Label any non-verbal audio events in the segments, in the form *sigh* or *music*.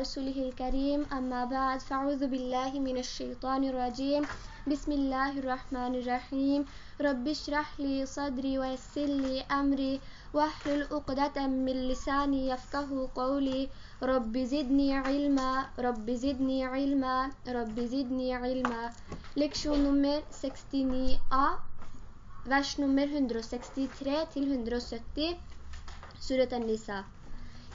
رسوله الكريم. أما بعد فأعوذ بالله من الشيطان الرجيم. بسم الله الرحمن الرحيم. رب اشرح لي صدري ويسر لي أمري. واحلل عقدة من لساني يفقه قولي. رب زدني علما. رب زدني علما. رب زدني علما. Leksjon nummer 69a, vers nummer 163 til 170, Surat An-Nisa.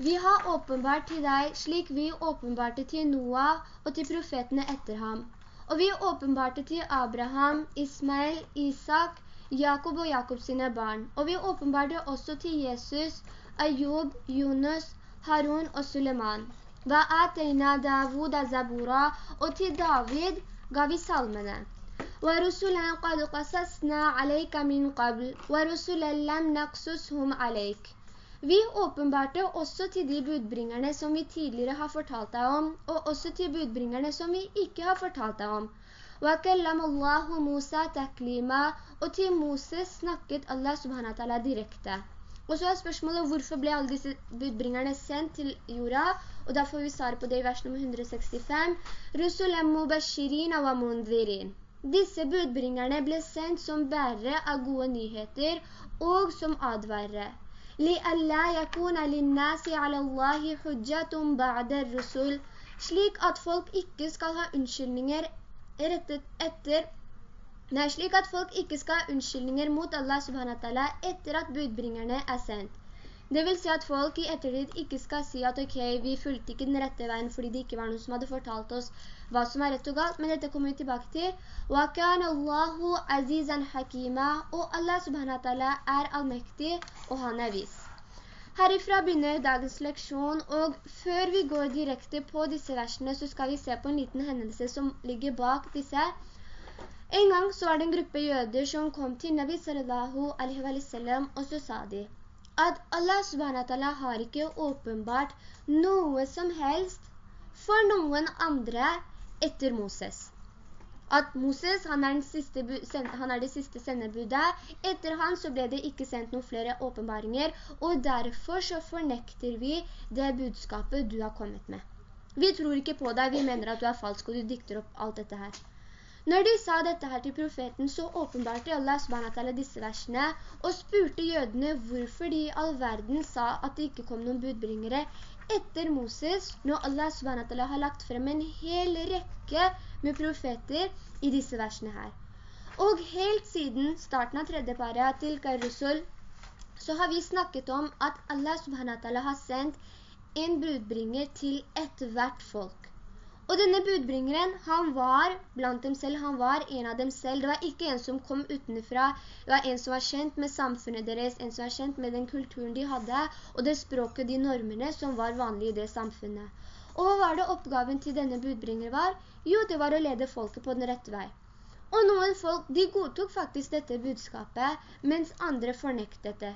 Vi har åpenbart til deg slik vi åpenbarte til Noah og til profetene etter ham. Og vi åpenbarte til Abraham, Ismail, Isak, Jakob og Jakobs sine barn. Og vi åpenbarte også til Jesus, Ayub, Yunus, Harun og Suleiman. Hva atayna Davud Zabura, og til David ga vi salmene. ورسلا قد قصصنا عليك من قبل ورسلا لم نقصصهم عليك vi åpenbarte også til de budbringerne som vi tidligere har fortalt deg om, og også til budbringerne som vi ikke har fortalt deg om. Og til Moses snakket Allah subhanahu direkte. Og så er spørsmålet hvorfor ble alle disse budbringerne sendt til jorda? Og da får vi svar på det i vers nummer 165. Rusulem mubashirin wa. Disse budbringerne ble sendt som bærere av gode nyheter og som advarere. لِأَلَّا يَكُونَ لِلنَّاسِ عَلَى اللَّهِ حُجَّةٌ بَعْدَ الرُّسُلِ Slik at folk ikke skal ha unnskyldninger rettet etter Nei, slik at folk ikke skal ha unnskyldninger mot Allah subhanahu wa ta'ala etter at budbringerne er sendt. Det vil si at folk i ettertid ikke skal si at ok, vi fulgte ikke den rette veien fordi det ikke var noen som hadde fortalt oss hva som er rett og galt, men dette kommer vi tilbake til. وَكَانَ اللَّهُ عَزِيزًا حَكِيمًا Og Allah subhanahu wa ta'ala er allmektig, og han er vis. Herifra begynner dagens leksjon, og før vi går direkte på disse versene, så skal vi se på en liten hendelse som ligger bak disse. En gang så var det en gruppe jøder som kom til Nabi sallallahu alaihi wa sallam, og så sa de at Allah ta'ala har ikke åpenbart noe som helst for noen andre etter Moses at Moses, han er, siste, han er det siste sendebudet. Etter han så ble det ikke sendt noen flere åpenbaringer, og derfor så fornekter vi det budskapet du har kommet med. Vi tror ikke på deg, vi mener at du er falsk, og du dikter opp alt dette her. Når de sa dette her til profeten, så åpenbarte Allah SWT disse versene, og spurte jødene hvorfor de i all verden sa at det ikke kom noen budbringere etter Moses, når Allah SWT har lagt frem en hel rekke med profeter i disse versene her. Og helt siden starten av tredje paret til Karusul, så har vi snakket om at Allah SWT har sendt en budbringer til et hvert folk. Og denne budbringeren, han var blant dem selv, han var en av dem selv. Det var ikke en som kom utenfra, det var en som var kjent med samfunnet deres, en som var kjent med den kulturen de hadde, og det språket, de normene som var vanlige i det samfunnet. Og hva var det oppgaven til denne budbringer var? Jo, det var å lede folket på den rette vei. Og noen folk, de godtok faktisk dette budskapet, mens andre fornektet det.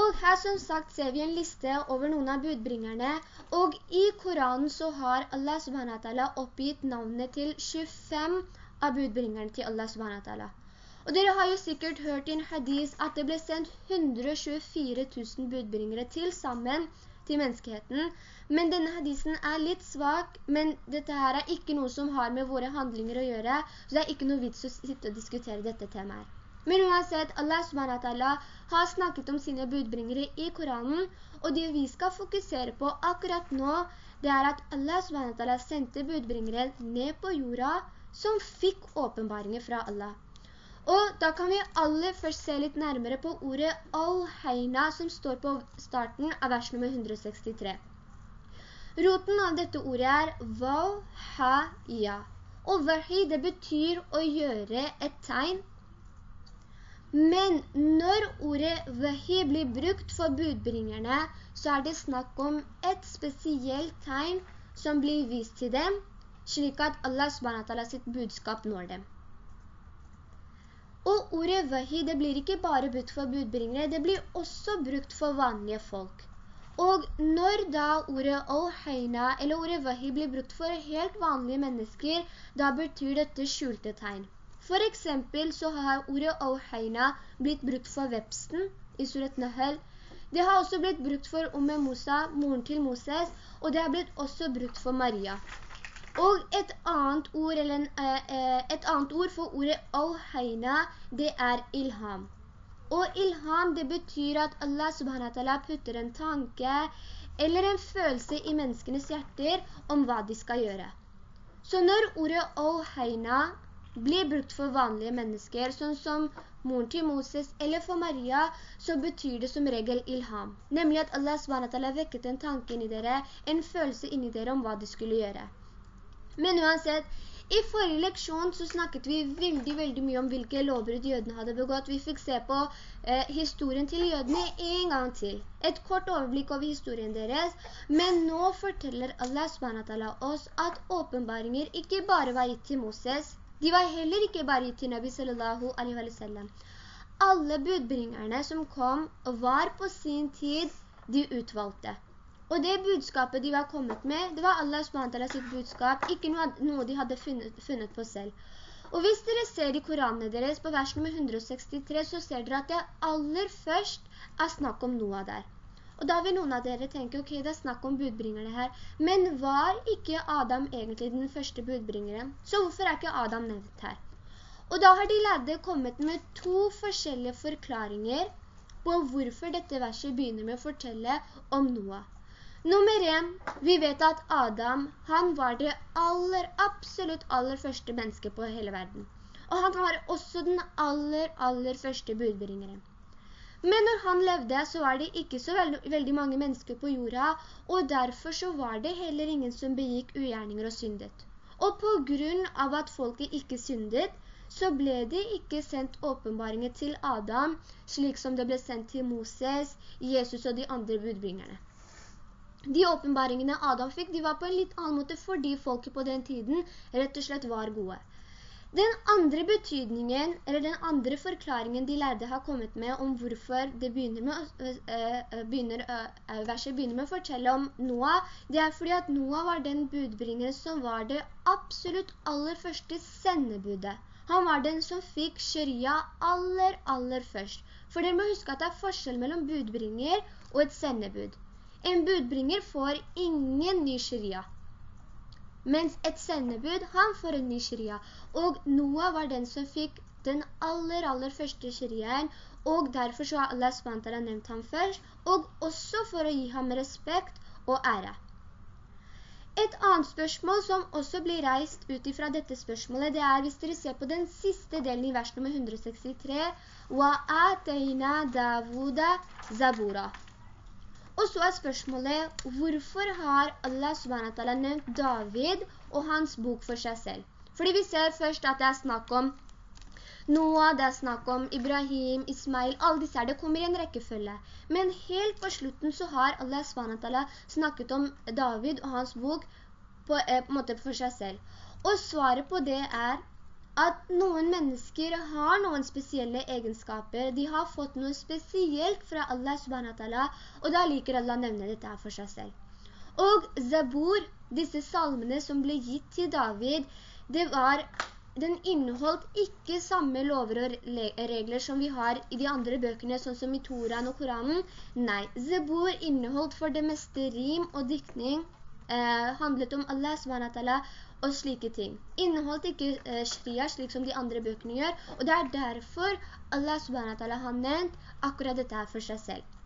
Og her som sagt ser vi en liste over noen av budbringerne, og i Koranen så har Allah subhanahu oppgitt navnet til 25 av budbringerne til Allah subhanahu. Og dere har jo sikkert hørt i en hadis at det ble sendt 124 000 budbringere til sammen til menneskeheten. Men denne hadisen er litt svak, men dette her er ikke noe som har med våre handlinger å gjøre, så det er ikke noe vits å sitte og diskutere dette temaet. Men uansett, Allah subhanahu har snakket om sine budbringere i Koranen, og det vi skal fokusere på akkurat nå, det er at Allah subhanahu sendte budbringere ned på jorda som fikk åpenbaringer fra Allah. Og da kan vi alle først se litt nærmere på ordet al-heina som står på starten av vers nummer 163. Roten av dette ordet er Val-Ha-Ya. Og vahi det betyr å gjøre et tegn. Men når ordet vahi blir brukt for budbringerne, så er det snakk om et spesielt tegn som blir vist til dem, slik at Allah SWT sitt budskap når dem. ordet vahi, det blir ikke bare brukt for budbringere, det blir også brukt for vanlige folk. Og når da ordet «Ohayna» eller ordet «vahi» blir brukt for helt vanlige mennesker, da betyr dette skjulte tegn. For eksempel så har ordet «Auheina» blitt brukt for vepsten i surat Nahel. Det har også blitt brukt for Umme Musa, moren til Moses, og det har blitt også brukt for Maria. Og et annet ord, en, eh, eh, et annet ord for ordet «Auheina», det er «ilham». Og ilham, det betyr at Allah subhanahu putter en tanke eller en følelse i menneskenes hjerter om hva de skal gjøre. Så når ordet «Ohayna» blir brukt for vanlige mennesker, sånn som moren til Moses eller for Maria, så betyr det som regel ilham. Nemlig at Allah SWT vekket en tanke inni dere, en følelse inni dere om hva de skulle gjøre. Men uansett, i forrige leksjon så snakket vi veldig, veldig mye om hvilke lovbrudd jødene hadde begått. Vi fikk se på eh, historien til jødene en gang til. Et kort overblikk over historien deres. Men nå forteller Allah SWT oss at åpenbaringer ikke bare var gitt til Moses. De var heller ikke bare gitt til Nabi sallallahu alaihi wa sallam. Alle budbringerne som kom var på sin tid de utvalgte. Og det budskapet de var kommet med, det var Allah SWT sitt budskap, ikke noe, de hadde funnet, funnet, på selv. Og hvis dere ser i Koranene deres på vers nummer 163, så ser dere at det aller først er snakk om Noah der. Og da vil noen av dere tenke, ok, det er snakk om budbringerne her. Men var ikke Adam egentlig den første budbringeren? Så hvorfor er ikke Adam nevnt her? Og da har de lærde kommet med to forskjellige forklaringer på hvorfor dette verset begynner med å fortelle om Noah. Nummer 1. vi vet at Adam, han var det aller, absolutt aller første mennesket på hele verden. Og han var også den aller, aller første budbringeren. Men når han levde, så var det ikke så veldig, veldig mange mennesker på jorda, og derfor så var det heller ingen som begikk ugjerninger og syndet. Og på grunn av at folket ikke syndet, så ble det ikke sendt åpenbaringer til Adam, slik som det ble sendt til Moses, Jesus og de andre budbringerne. De åpenbaringene Adam fikk, de var på en litt annen måte fordi folket på den tiden rett og slett var gode. Den andre betydningen, eller den andre forklaringen de lærde har kommet med om hvorfor begynner med, uh, begynner, uh, verset begynner med å fortelle om Noah, det er fordi at Noah var den budbringeren som var det absolutt aller første sendebudet. Han var den som fikk sharia aller, aller først. For dere må huske at det er forskjell mellom budbringer og et sendebud. En budbringer får ingen ny sharia. Mens et sendebud, han får en ny sharia. Og Noah var den som fikk den aller, aller første shariaen, og derfor så har Allah SWT nevnt ham først, og også for å gi ham respekt og ære. Et annet spørsmål som også blir reist ut fra dette spørsmålet, det er hvis dere ser på den siste delen i vers nummer 163, «Wa Davuda zabura». Og så er spørsmålet, hvorfor har Allah SWT nevnt David og hans bok for seg selv? Fordi vi ser først at det er snakk om Noah, det er snakk om Ibrahim, Ismail, alle disse her, det kommer i en rekkefølge. Men helt på slutten så har Allah SWT snakket om David og hans bok på, eh, på for seg selv. Og svaret på det er at noen mennesker har noen spesielle egenskaper. De har fått noe spesielt fra Allah subhanahu og da liker Allah nevne dette for seg selv. Og Zabur, disse salmene som ble gitt til David, det var, den inneholdt ikke samme lover og regler som vi har i de andre bøkene, sånn som i Toran og Koranen. Nei, Zabur inneholdt for det meste rim og diktning, eh, handlet om Allah subhanahu og slike ting. Inneholdt ikke eh, sharia slik som de andre bøkene gjør, og det er derfor Allah SWT har nevnt akkurat dette her for seg selv.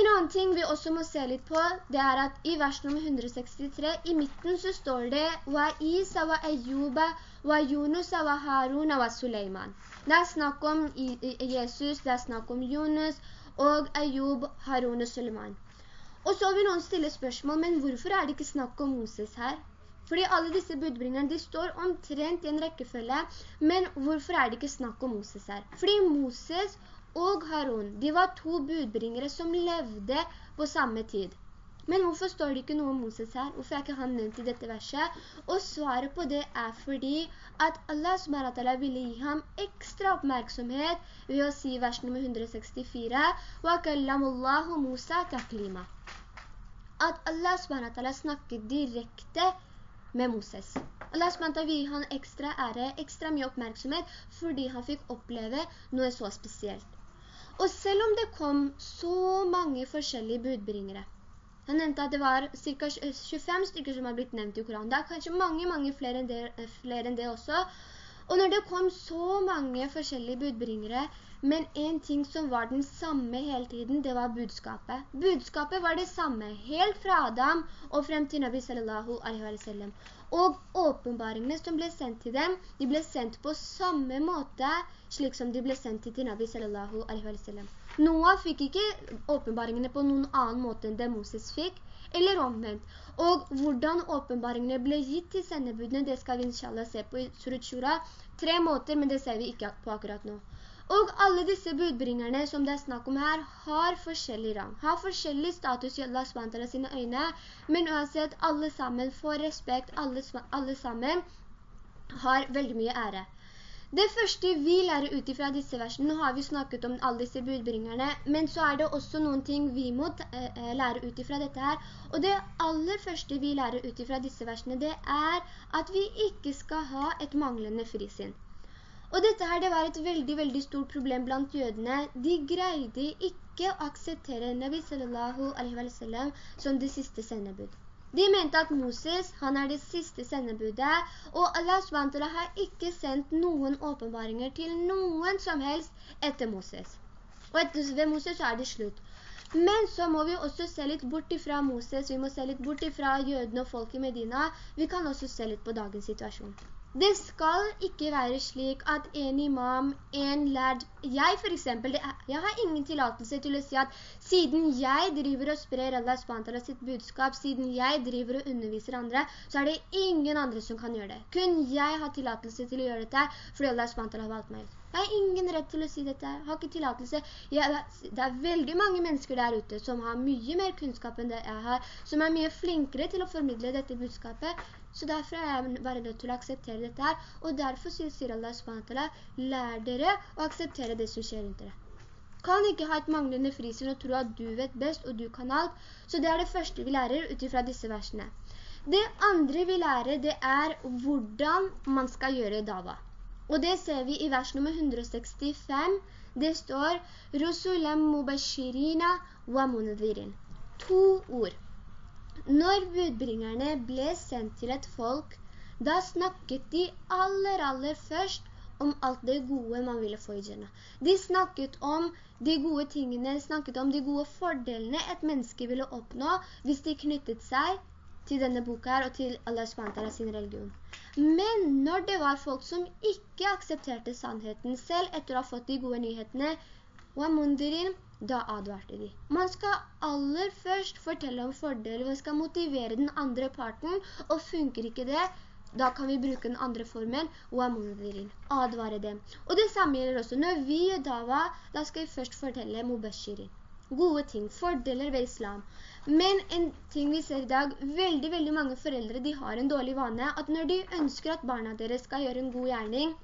En annen ting vi også må se litt på, det er at i vers nummer 163, i midten så står det «Wa Isa wa Ayyuba wa Yunusa wa Haruna wa Suleiman». Det er snakk om Jesus, det er snakk om Yunus og Ayyub, Harun og Suleiman. Og så vil noen stille spørsmål, men hvorfor er det ikke snakk om Moses her? Fordi alle disse budbringerne, de står omtrent i en rekkefølge, men hvorfor er det ikke snakk om Moses her? Fordi Moses og Harun, de var to budbringere som levde på samme tid. Men hvorfor står det ikke noe om Moses her? Hvorfor er ikke han nevnt i dette verset? Og svaret på det er fordi at Allah SWT ville gi ham ekstra oppmerksomhet ved å si vers nummer 164 وَكَلَّمُ اللَّهُ مُوسَى تَكْلِيمًا At Allah SWT snakket direkte med Moses. Allah SWT vil han ekstra ære, ekstra mye oppmerksomhet, fordi han fikk oppleve noe så spesielt. Og selv om det kom så mange forskjellige budbringere, han nevnte at det var ca. 25 stykker som har blitt nevnt i Koranen. Det er kanskje mange, mange flere enn det, flere enn det også. Og når det kom så mange forskjellige budbringere, men en ting som var den samme hele tiden, det var budskapet. Budskapet var det samme, helt fra Adam og frem til Nabi sallallahu alaihi wa sallam. Og åpenbaringene som ble sendt til dem, de ble sendt på samme måte, slik som de ble sendt til Nabi sallallahu alaihi wa sallam. Noah fikk ikke åpenbaringene på noen annen måte enn det Moses fikk, eller omvendt. Og hvordan åpenbaringene ble gitt til sendebudene, det skal vi inshallah se på i Surut Shura. Tre måter, men det ser vi ikke på akkurat nå. Og alle disse budbringerne som det er snakk om her, har forskjellig rang, har forskjellig status i Allah SWT sine øyne, men uansett, alle sammen får respekt, alle, alle sammen har veldig mye ære. Det første vi lærer ut fra disse versene, nå har vi snakket om alle disse budbringerne, men så er det også noen ting vi må eh, eh, lære ut fra dette her. Og det aller første vi lærer ut fra disse versene, det er at vi ikke skal ha et manglende frisinn. Og dette her, det var et veldig, veldig stort problem blant jødene. De greide ikke å akseptere Nabi sallallahu alaihi wa sallam som det siste sendebud. De mente at Moses, han er det siste sendebudet, og Allah SWT har ikke sendt noen åpenbaringer til noen som helst etter Moses. Og etter ved Moses så er det slutt. Men så må vi også se litt bort ifra Moses, vi må se litt bort ifra jødene og folk i Medina. Vi kan også se litt på dagens situasjon. Det skal ikke være slik at en imam, en lærd, jeg for eksempel, jeg har ingen tillatelse til å si at siden jeg driver og sprer Allah SWT sitt budskap, siden jeg driver og underviser andre, så er det ingen andre som kan gjøre det. Kun jeg har tillatelse til å gjøre dette, fordi Allah SWT har valgt meg. Jeg har ingen rett til å si dette, jeg har ikke tillatelse. Jeg, det er veldig mange mennesker der ute som har mye mer kunnskap enn det jeg har, som er mye flinkere til å formidle dette budskapet. Så derfor er jeg bare nødt til å akseptere dette her. Og derfor sier Allah SWT, lær dere å akseptere det som skjer rundt dere. Kan ikke ha et manglende frisyn og tro at du vet best og du kan alt. Så det er det første vi lærer utifra disse versene. Det andre vi lærer, det er hvordan man skal gjøre dava. Og det ser vi i vers nummer 165. Det står «Rusulam mubashirina wa munadhirin». To ord. Når budbringerne ble sendt til et folk, da snakket de aller, aller først om alt det gode man ville få i Jannah. De snakket om de gode tingene, snakket om de gode fordelene et menneske ville oppnå hvis de knyttet seg til denne boka her og til Allah SWT sin religion. Men når det var folk som ikke aksepterte sannheten selv etter å ha fått de gode nyhetene, da advarte de. Man skal aller først fortelle om fordeler, man skal motivere den andre parten, og funker ikke det, da kan vi bruke den andre formen, advare dem. Og det samme gjelder også, når vi gjør dava, da skal vi først fortelle mubashirin. Gode ting, fordeler ved islam. Men en ting vi ser i dag, veldig, veldig mange foreldre, de har en dårlig vane, at når de ønsker at barna deres skal gjøre en god gjerning,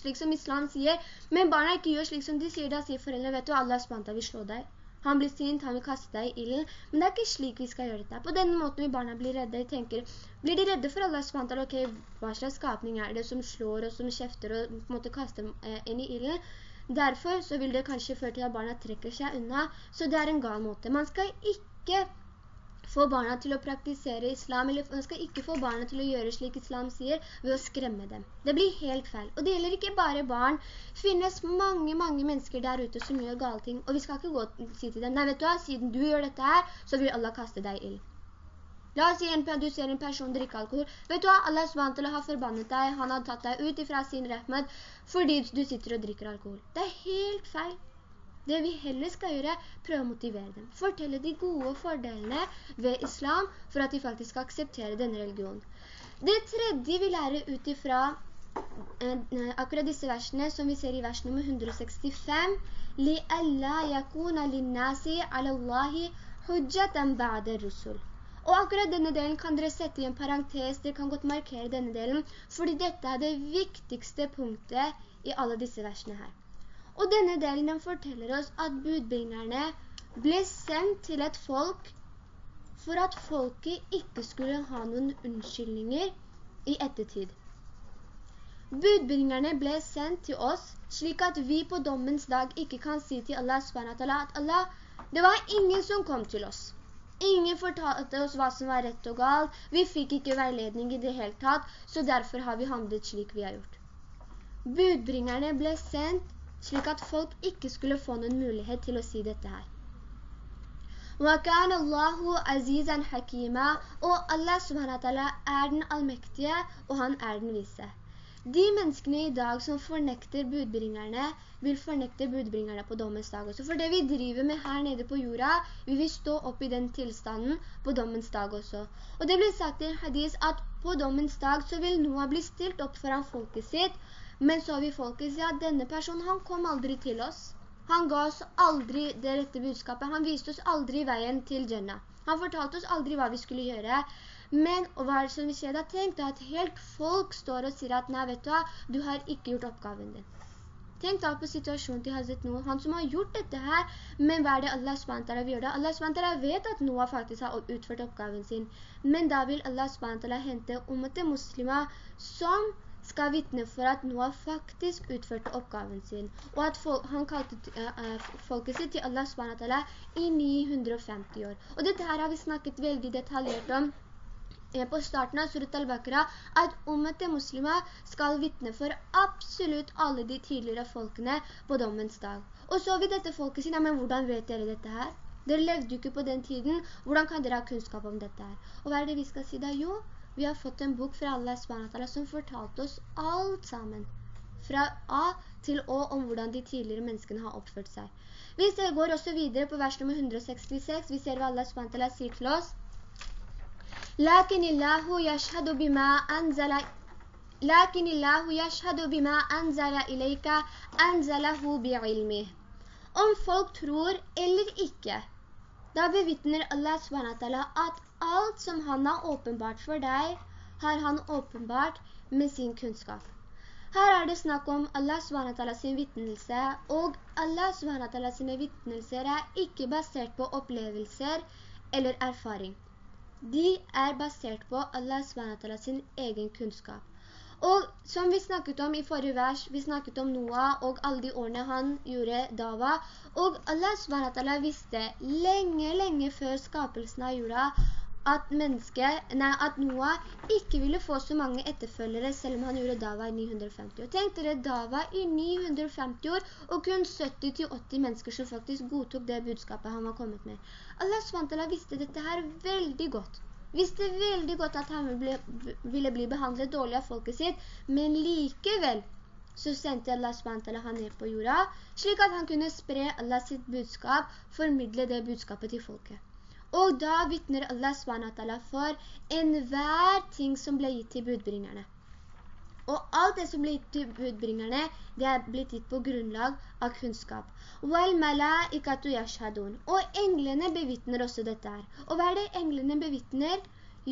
slik som islam sier, men barna ikke gjør slik som de sier, da sier foreldre, vet du, Allah spanta vil slå deg. Han blir sint, han vil kaste deg i illen, men det er ikke slik vi skal gjøre dette. På denne måten vil barna bli redde, de tenker, blir de redde for Allah spanta, ok, hva slags skapning er det som slår og som kjefter og på en måte kaster eh, inn i illen? Derfor så vil det kanskje føre til at barna trekker seg unna, så det er en gal måte. Man skal ikke få barna til å praktisere islam, eller man skal ikke få barna til å gjøre slik islam sier, ved å skremme dem. Det blir helt feil. Og det gjelder ikke bare barn. Det finnes mange, mange mennesker der ute som gjør gale ting, og vi skal ikke gå og si til dem, nei, vet du hva, siden du gjør dette her, så vil Allah kaste deg ild. La oss si en, du ser en person drikke alkohol. Vet du hva? Allah SWT har forbannet deg. Han har tatt deg ut ifra sin rahmat fordi du sitter og drikker alkohol. Det er helt feil. Det vi heller skal gjøre, prøve å motivere dem. Fortelle de gode fordelene ved islam for at de faktisk skal akseptere denne religionen. Det tredje vi lærer ut ifra eh, akkurat disse versene som vi ser i vers nummer 165 «Li alla yakuna linnasi ala Allahi hujjatan ba'da rusul. Og akkurat denne delen kan dere sette i en parentes, dere kan godt markere denne delen, fordi dette er det viktigste punktet i alle disse versene her. Og denne delen den forteller oss at budbringerne ble sendt til et folk for at folket ikke skulle ha noen unnskyldninger i ettertid. Budbringerne ble sendt til oss, slik at vi på dommens dag ikke kan si til Allah SWT at Allah, det var ingen som kom til oss. Ingen fortalte oss hva som var rett og galt. Vi fikk ikke veiledning i det hele tatt, så derfor har vi handlet slik vi har gjort. Budbringerne ble sendt slik at folk ikke skulle få noen mulighet til å si dette her. وَكَانَ اللَّهُ عَزِيزًا حَكِيمًا Og Allah subhanahu er den allmektige, og han er den vise. De menneskene i dag som fornekter budbringerne, vil fornekte budbringerne på dommens dag også. For det vi driver med her nede på jorda, vi vil stå opp i den tilstanden på dommens dag også. Og det blir sagt i en hadis at på dommens dag så vil Noah bli stilt opp foran folket sitt, men så vil folket si at denne personen, han kom aldri til oss. Han ga oss aldri det rette budskapet. Han viste oss aldri veien til Jannah. Han fortalte oss aldri hva vi skulle gjøre. Men, hva er det som vi ser da? Tenk da at helt folk står og sier at, nei, vet du hva, du har ikke gjort oppgaven din. Tenk da på situasjonen til Hazret Noah, han som har gjort dette her, men hva er det Allah SWT vil gjøre da? Allah SWT vet at Noah faktisk har utført oppgaven sin, men da vil Allah SWT hente om etter muslimer som skal vittne for at Noah faktisk utførte oppgaven sin, og at folk, han kalte uh, folket sitt til Allah SWT i 950 år. Og dette her har vi snakket veldig detaljert om på starten av Surat al-Bakra at ummet muslimer skal vittne for absolutt alle de tidligere folkene på dommens dag. Og så vil dette folket si, men hvordan vet dere dette her? Dere levde jo ikke på den tiden, hvordan kan dere ha kunnskap om dette her? Og hva er det vi skal si da? Jo, vi har fått en bok fra Allah SWT som fortalte oss alt sammen. Fra A til Å om hvordan de tidligere menneskene har oppført seg. Vi går også videre på vers nummer 166. Vi ser hva Allah SWT sier til oss. لكن الله يشهد بما أنزل لكن الله يشهد بما أنزل إليك أنزله بعلمه Om folk tror eller ikke, da bevitner Allah SWT at alt som han har åpenbart for deg, har han åpenbart med sin kunnskap. Her er det snakk om Allah SWT sin vittnelse, og Allah SWT sine vittnelser er ikke basert på opplevelser eller erfaring de er basert på Allah SWT sin egen kunnskap. Og som vi snakket om i forrige vers, vi snakket om Noah og alle de årene han gjorde dava, og Allah SWT visste lenge, lenge før skapelsen av jorda at, nei, at Noah ikke ville få så mange etterfølgere selv om han gjorde Dava i 950 år. Tenk dere Dava i 950 år og kun 70-80 mennesker som faktisk godtok det budskapet han var kommet med. Allah SWT visste dette her veldig godt. Visste veldig godt at han ville bli, behandlet dårlig av folket sitt, men likevel så sendte Allah SWT han ned på jorda, slik at han kunne spre Allah sitt budskap, formidle det budskapet til folket. Og da vittner Allah SWT for enhver ting som ble gitt til budbringerne. Og alt det som ble gitt til budbringerne, det er blitt gitt på grunnlag av kunnskap. Og englene bevittner også dette her. Og hva er det englene bevittner?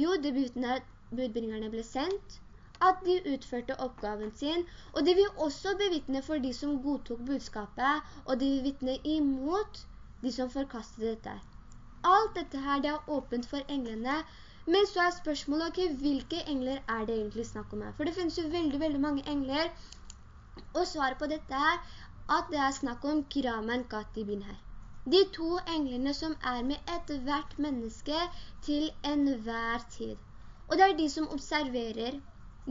Jo, det bevittner at budbringerne ble sendt, at de utførte oppgaven sin, og det vil også bevittne for de som godtok budskapet, og det vil vittne imot de som forkastet dette her. Alt dette her, det er åpent for englene, men så er spørsmålet, ok, hvilke engler er det egentlig snakk om her? For det finnes jo veldig, veldig mange engler, og svaret på dette er at det er snakk om kiraman katibin her. De to englene som er med et hvert menneske til enhver tid. Og det er de som observerer,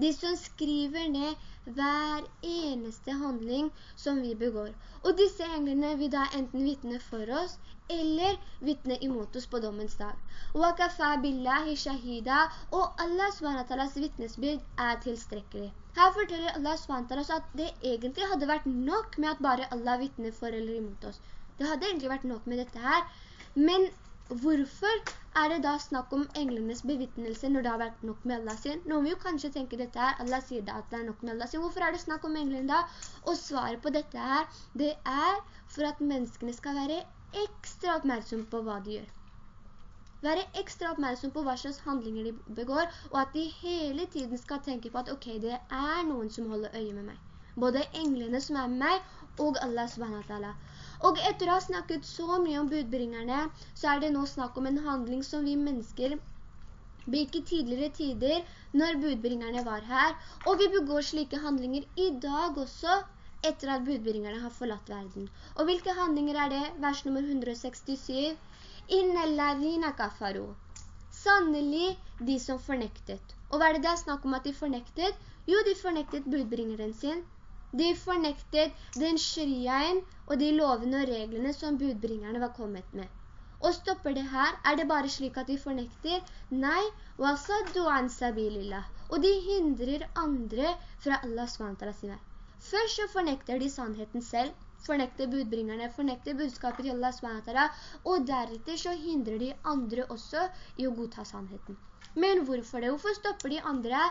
de som skriver ned hver eneste handling som vi begår. Og disse englene vil da enten vittne for oss, eller vittne imot oss på dommens dag. وَكَفَى بِاللَّهِ شَهِيدًا Og Allah SWT vittnesbyrd er tilstrekkelig. Her forteller Allah SWT at det egentlig hadde vært nok med at bare Allah vittner for eller imot oss. Det hadde egentlig vært nok med dette her. Men hvorfor er det da snakk om englenes bevittnelse når det har vært nok med Allah sin? Nå må vi jo kanskje tenke dette her, Allah sier da at det er nok med Allah sin. Hvorfor er det snakk om englene da? Og svaret på dette her, det er for at menneskene skal være ekstra oppmerksom på hva de gjør. være ekstra oppmerksom på hva slags handlinger de begår, og at de hele tiden skal tenke på at ok, det er noen som holder øye med meg. Både englene som er med meg, og Allah subhanahu Og etter å ha snakket så mye om budbringerne, så er det nå snakk om en handling som vi mennesker begikk i tidligere tider, når budbringerne var her, og vi begår slike handlinger i dag også, etter at budbringerne har forlatt verden. Og hvilke handlinger er det? Vers nummer 167. Innellavina kafaru. Sannelig de som fornektet. Og hva er det det er snakk om at de fornektet? Jo, de fornektet budbringeren sin. De fornektet den shriaen og de lovene og reglene som budbringerne var kommet med. Og stopper det her? Er det bare slik at de fornekter? Nei. Og de hindrer andre fra Allah SWT sin vei. Først så fornekter de sannheten selv, fornekter budbringerne, fornekter budskapet til Allah SWT, og deretter så hindrer de andre også i å godta sannheten. Men hvorfor det? Hvorfor stopper de andre?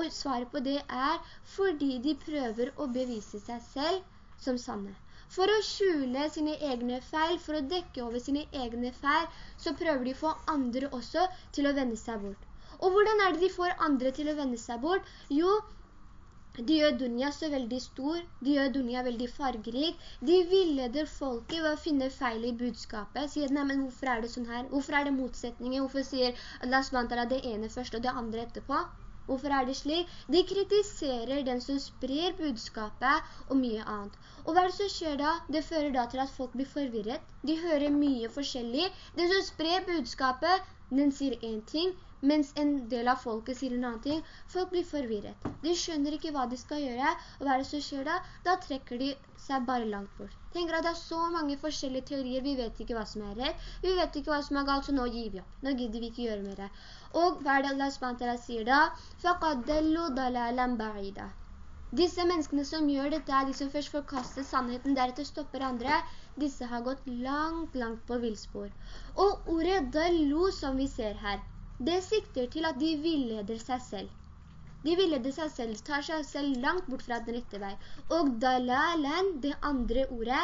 Og svaret på det er fordi de prøver å bevise seg selv som sanne. For å skjule sine egne feil, for å dekke over sine egne feil, så prøver de å få andre også til å vende seg bort. Og hvordan er det de får andre til å vende seg bort? Jo, de gjør Dunja så veldig stor, de gjør Dunja veldig fargerik, de villeder folket ved å finne feil i budskapet, sier, nei, men hvorfor er det sånn her? Hvorfor er det motsetninger? Hvorfor sier Allah SWT det ene først og det andre etterpå? Hvorfor er det slik? De kritiserer den som sprer budskapet og mye annet. Og hva er det som skjer da? Det fører da til at folk blir forvirret. De hører mye forskjellig. Den som sprer budskapet, den sier en ting, mens en del av folket sier en annen ting. Folk blir forvirret. De skjønner ikke hva de skal gjøre, og hva er det som skjer da? Da trekker de seg bare langt bort. Tenker at det er så mange forskjellige teorier, vi vet ikke hva som er rett, vi vet ikke hva som er galt, så nå gir vi opp. Nå gidder vi ikke gjøre mer. Og hva er det Allah SWT sier da? «Faqadellu dalalam ba'ida». Disse menneskene som gjør dette de som først forkaster sannheten, deretter stopper andre. Disse har gått langt, langt på vilspor. Og ordet «dalu» som vi ser her, det sikter til at de villeder seg selv. De villeder seg selv, tar seg selv langt bort fra den rette vei. Og dalalen, det andre ordet,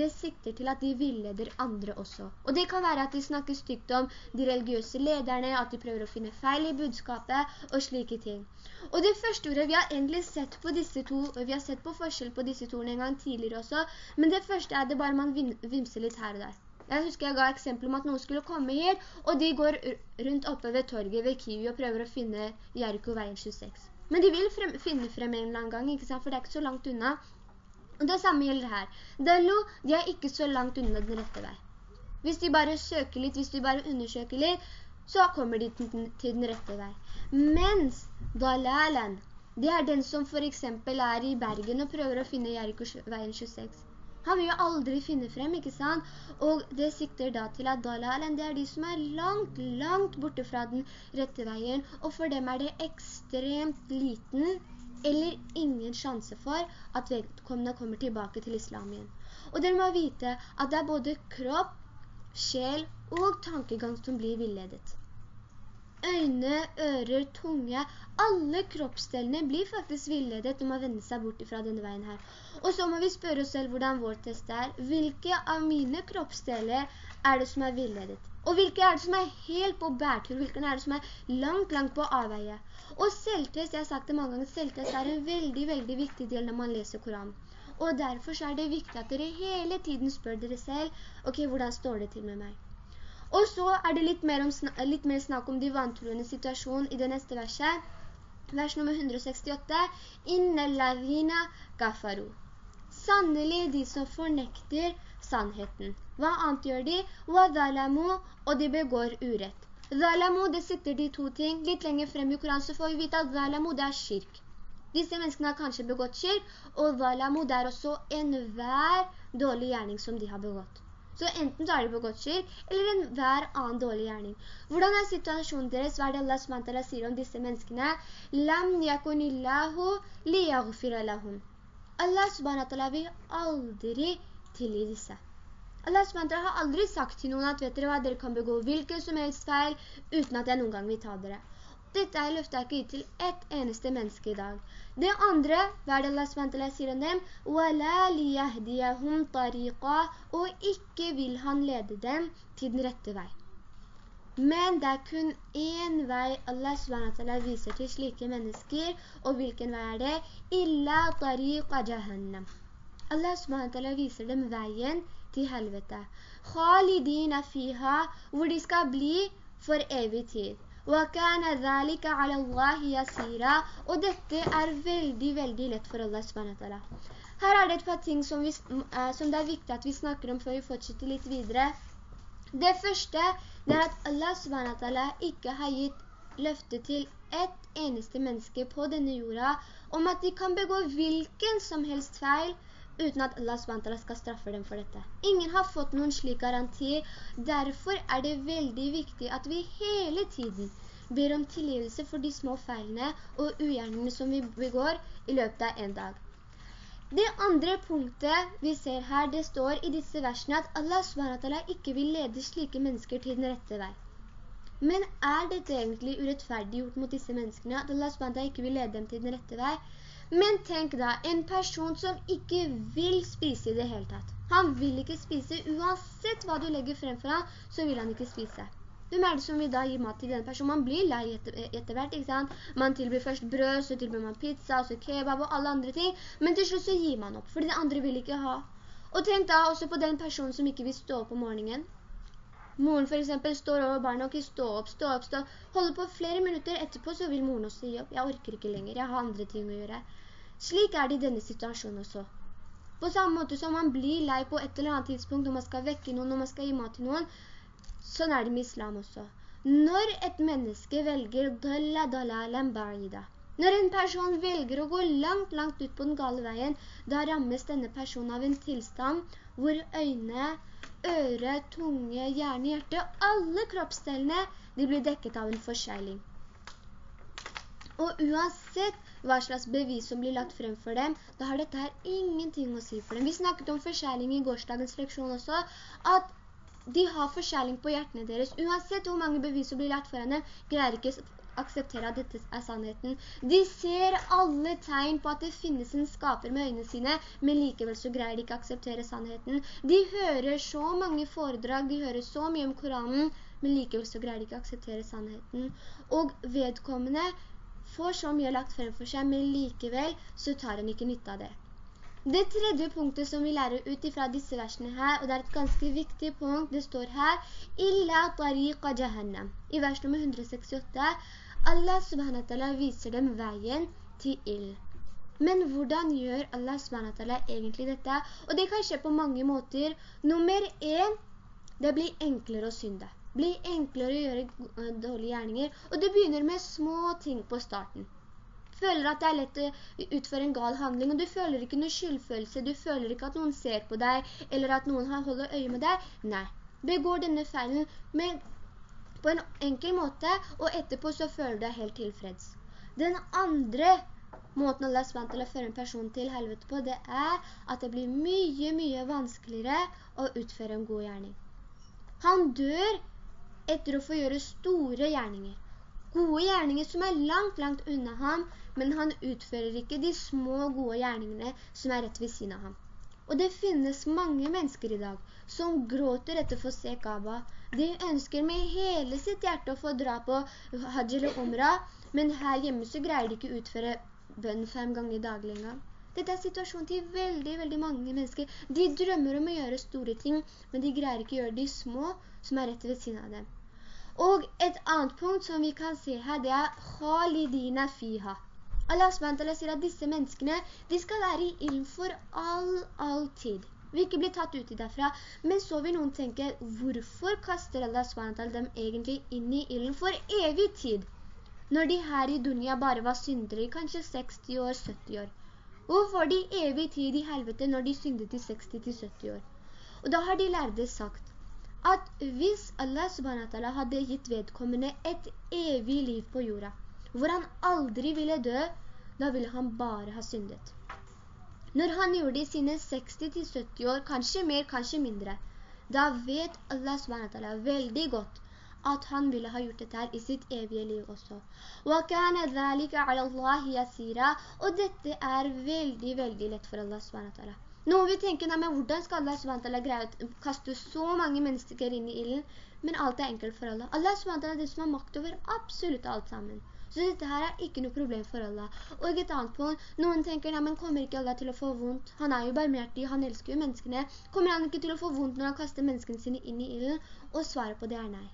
det sikter til at de villeder andre også. Og det kan være at de snakker stygt om de religiøse lederne, at de prøver å finne feil i budskapet og slike ting. Og det første ordet, vi har endelig sett på disse to, vi har sett på forskjell på disse to en gang tidligere også, men det første er det bare man vimser litt her og der. Jeg husker jeg ga eksempel om at noen skulle komme hit, og de går rundt oppe ved torget ved Kiwi og prøver å finne Jericho veien 26. Men de vil frem, finne frem en eller gang, ikke sant? For det er ikke så langt unna. Og det samme gjelder her. Dallo, de er ikke så langt unna den rette vei. Hvis de bare søker litt, hvis de bare undersøker litt, så kommer de til, den rette vei. Mens Dalalan, det er den som for eksempel er i Bergen og prøver å finne Jericho veien 26. Han vil jo aldri finne frem, ikke sant? Og det sikter da til at dalalen, det er de som er langt, langt borte fra den rette veien, og for dem er det ekstremt liten eller ingen sjanse for at vedkommende kommer tilbake til islam igjen. Og dere må vite at det er både kropp, sjel og tankegang som blir villedet. Øyne, ører, tunge, alle kroppsdelene blir faktisk villedet når man vender seg bort fra denne veien her. Og så må vi spørre oss selv hvordan vår test er. Hvilke av mine kroppsdeler er det som er villedet? Og hvilke er det som er helt på bærtur? Hvilke er det som er langt, langt på avveie? Og selvtest, jeg har sagt det mange ganger, selvtest er en veldig, veldig viktig del når man leser Koranen. Og derfor er det viktig at dere hele tiden spør dere selv, ok, hvordan står det til med meg? Og så er det litt mer, om, litt mer snakk om de vantroende situasjonen i det neste verset. Vers nummer 168. Inne lavina kafaru. Sannelig de som fornekter sannheten. Hva annet gjør de? Wadalamu, og de begår urett. Zalamu, det sitter de to ting. Litt lenger frem i Koran så får vi vite at zalamu, det er kirk. Disse menneskene har kanskje begått kirk, og zalamu, det er også enhver dårlig gjerning som de har begått. Så enten begått kirk, eller en hver annen dårlig gjerning. Hvordan er situasjonen deres? Hva er det Allah SWT sier om disse menneskene? Lam yakunillahu liyaghfira lahum. Allah SWT vil aldri tilgi disse. Allah SWT har aldri sagt til noen at vet dere hva, dere kan begå hvilken som helst feil uten at jeg noen gang vil ta dere. Dette er løftet jeg ikke gitt til ett eneste menneske i dag. Det andre, hva er det Allah subhanahu sier om dem? وَلَا لِيَهْدِيَهُمْ طَرِيقًا Og ikke vil han lede dem til den rette vei. Men det er kun en vei Allah SWT viser til slike mennesker, og hvilken vei er det? Illa tariqa jahannam. Allah SWT viser dem veien til helvete. Khalidina fiha, hvor de skal bli for evig tid. وَكَانَ ذَلِكَ عَلَى اللّٰهِ يَسَيْرَ Og dette er veldig, veldig lett for Allah SWT. Her er det et par ting som, vi, eh, som det er viktig at vi snakker om før vi fortsetter litt videre. Det første det er at Allah SWT ikke har gitt løfte til ett eneste menneske på denne jorda om at de kan begå hvilken som helst feil, uten at Allah SWT skal straffe dem for dette. Ingen har fått noen slik garanti. Derfor er det veldig viktig at vi hele tiden ber om tilgivelse for de små feilene og ugjerningene som vi begår i løpet av en dag. Det andre punktet vi ser her, det står i disse versene at Allah SWT ikke vil lede slike mennesker til den rette vei. Men er dette egentlig urettferdig gjort mot disse menneskene, at Allah SWT ikke vil lede dem til den rette vei? Men tenk da, en person som ikke vil spise i det hele tatt. Han vil ikke spise, uansett hva du legger frem for ham, så vil han ikke spise. Hvem er det som vil da gi mat til denne personen? Man blir lei etter, etter ikke sant? Man tilbyr først brød, så tilbyr man pizza, så kebab og alle andre ting. Men til slutt så gir man opp, fordi det andre vil ikke ha. Og tenk da også på den personen som ikke vil stå opp om morgenen. Moren for eksempel står over barna og ikke stå opp, stå opp, stå opp. Holder på flere minutter etterpå så vil moren også gi opp. Jeg orker ikke lenger, jeg har andre ting å gjøre. Slik er det i denne situasjonen også. På samme måte som man blir lei på et eller annet tidspunkt når man skal vekke noen, når man skal gi mat til noen, Sånn er det med islam også. Når et menneske velger dalla dalalan ba'ida, når en person velger å gå langt, langt ut på den gale veien, da rammes denne personen av en tilstand hvor øyne, øre, tunge, hjerne, hjerte, alle kroppsdelene, de blir dekket av en forskjelling. Og uansett hva slags bevis som blir lagt frem for dem, da har dette her ingenting å si for dem. Vi snakket om forskjelling i gårsdagens leksjon også, at de har forskjelling på hjertene deres. Uansett hvor mange bevis som blir lagt foran dem, greier ikke akseptere at dette er sannheten. De ser alle tegn på at det finnes en skaper med øynene sine, men likevel så greier de ikke akseptere sannheten. De hører så mange foredrag, de hører så mye om Koranen, men likevel så greier de ikke akseptere sannheten. Og vedkommende får så mye lagt frem for seg, men likevel så tar han ikke nytte av det. Det tredje punktet som vi lærer ut fra disse versene her, og det er et ganske viktig punkt, det står her, «Illa tariqa jahannam». I vers nummer 168, Allah subhanahu viser dem veien til ild. Men hvordan gjør Allah subhanahu egentlig dette? Og det kan skje på mange måter. Nummer en, det blir enklere å synde. Blir enklere å gjøre dårlige gjerninger, og det begynner med små ting på starten føler at det er lett å utføre en gal handling, og du føler ikke noe skyldfølelse, du føler ikke at noen ser på deg, eller at noen holder øye med deg. Nei, begår denne feilen med, på en enkel måte, og etterpå så føler du deg helt tilfreds. Den andre måten Allah SWT føre en person til helvete på, det er at det blir mye, mye vanskeligere å utføre en god gjerning. Han dør etter å få gjøre store gjerninger. Gode gjerninger som er langt, langt unna ham, men han utfører ikke de små gode gjerningene som er rett ved siden av ham. Og det finnes mange mennesker i dag som gråter etter å få se Kaaba. De ønsker med hele sitt hjerte å få dra på Hajj eller Omra, men her hjemme så greier de ikke utføre bønn fem ganger i dag lenger. Dette er situasjonen til veldig, veldig mange mennesker. De drømmer om å gjøre store ting, men de greier ikke å gjøre de små som er rett ved siden av dem. Og et annet punkt som vi kan se her, det er «Khalidina fiha». Allah SWT sier at disse menneskene, de skal være i ilm for all, all tid. Vi ikke blir tatt ut i derfra. Men så vil noen tenke, hvorfor kaster Allah SWT dem egentlig inn i ilm for evig tid? Når de her i dunia bare var syndere i kanskje 60 år, 70 år. Hvorfor de evig tid i helvete når de syndet i 60-70 år? Og da har de lærde sagt at hvis Allah SWT hadde gitt vedkommende et evig liv på jorda, hvor han aldri ville dø, da ville han bare ha syndet. Når han gjorde det i sine 60-70 år, kanskje mer, kanskje mindre, da vet Allah SWT veldig godt at han ville ha gjort dette her i sitt evige liv også. Og dette er veldig, veldig lett for Allah SWT. Noen vil tenke, nei, men hvordan skal Allah SWT kaste så mange mennesker inn i illen? Men alt er enkelt for Allah. Allah SWT er det som har makt over absolutt alt sammen. Så dette her er ikke noe problem for Allah. Og et annet punkt, noen tenker, nei, men kommer ikke Allah til å få vondt? Han er jo barmhjertig, han elsker jo menneskene. Kommer han ikke til å få vondt når han kaster menneskene sine inn i illen? Og svaret på det er nei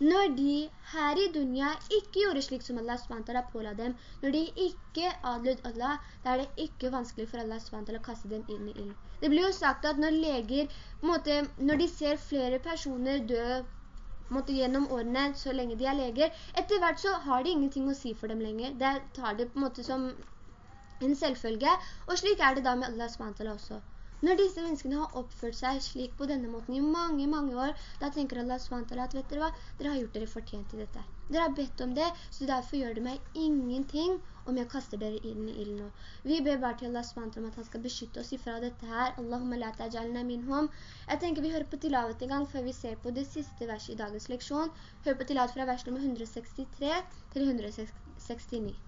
når de her i dunya ikke gjorde slik som Allah SWT påla dem, når de ikke adlød Allah, da er det ikke vanskelig for Allah SWT å kaste dem inn i ild. Det blir jo sagt at når leger, måte, når de ser flere personer dø måte, gjennom årene, så lenge de er leger, etter hvert så har de ingenting å si for dem lenger. Det tar det på en måte som en selvfølge, og slik er det da med Allah SWT også. Når disse menneskene har oppført seg slik på denne måten i mange, mange år, da tenker Allah SWT at, vet dere hva, dere har gjort dere fortjent til dette. Dere har bedt om det, så derfor gjør det meg ingenting om jeg kaster dere inn i ilden nå. Vi ber bare til Allah SWT om at han skal beskytte oss ifra dette her. Allahumma la tajalna minhum. Jeg tenker vi hører på tilavet en gang før vi ser på det siste verset i dagens leksjon. Hør på tilavet fra vers nummer 163 til 169.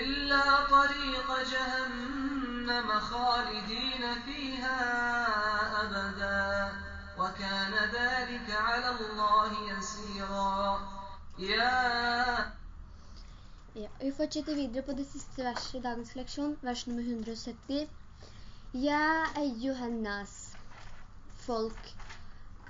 إلا طريق جهنم خالدين فيها أبدا وكان ذلك على الله يسيرا يا Ja, vi fortsetter videre på det siste verset i dagens leksjon, vers nummer 170. Ja, eyyuhannas, folk.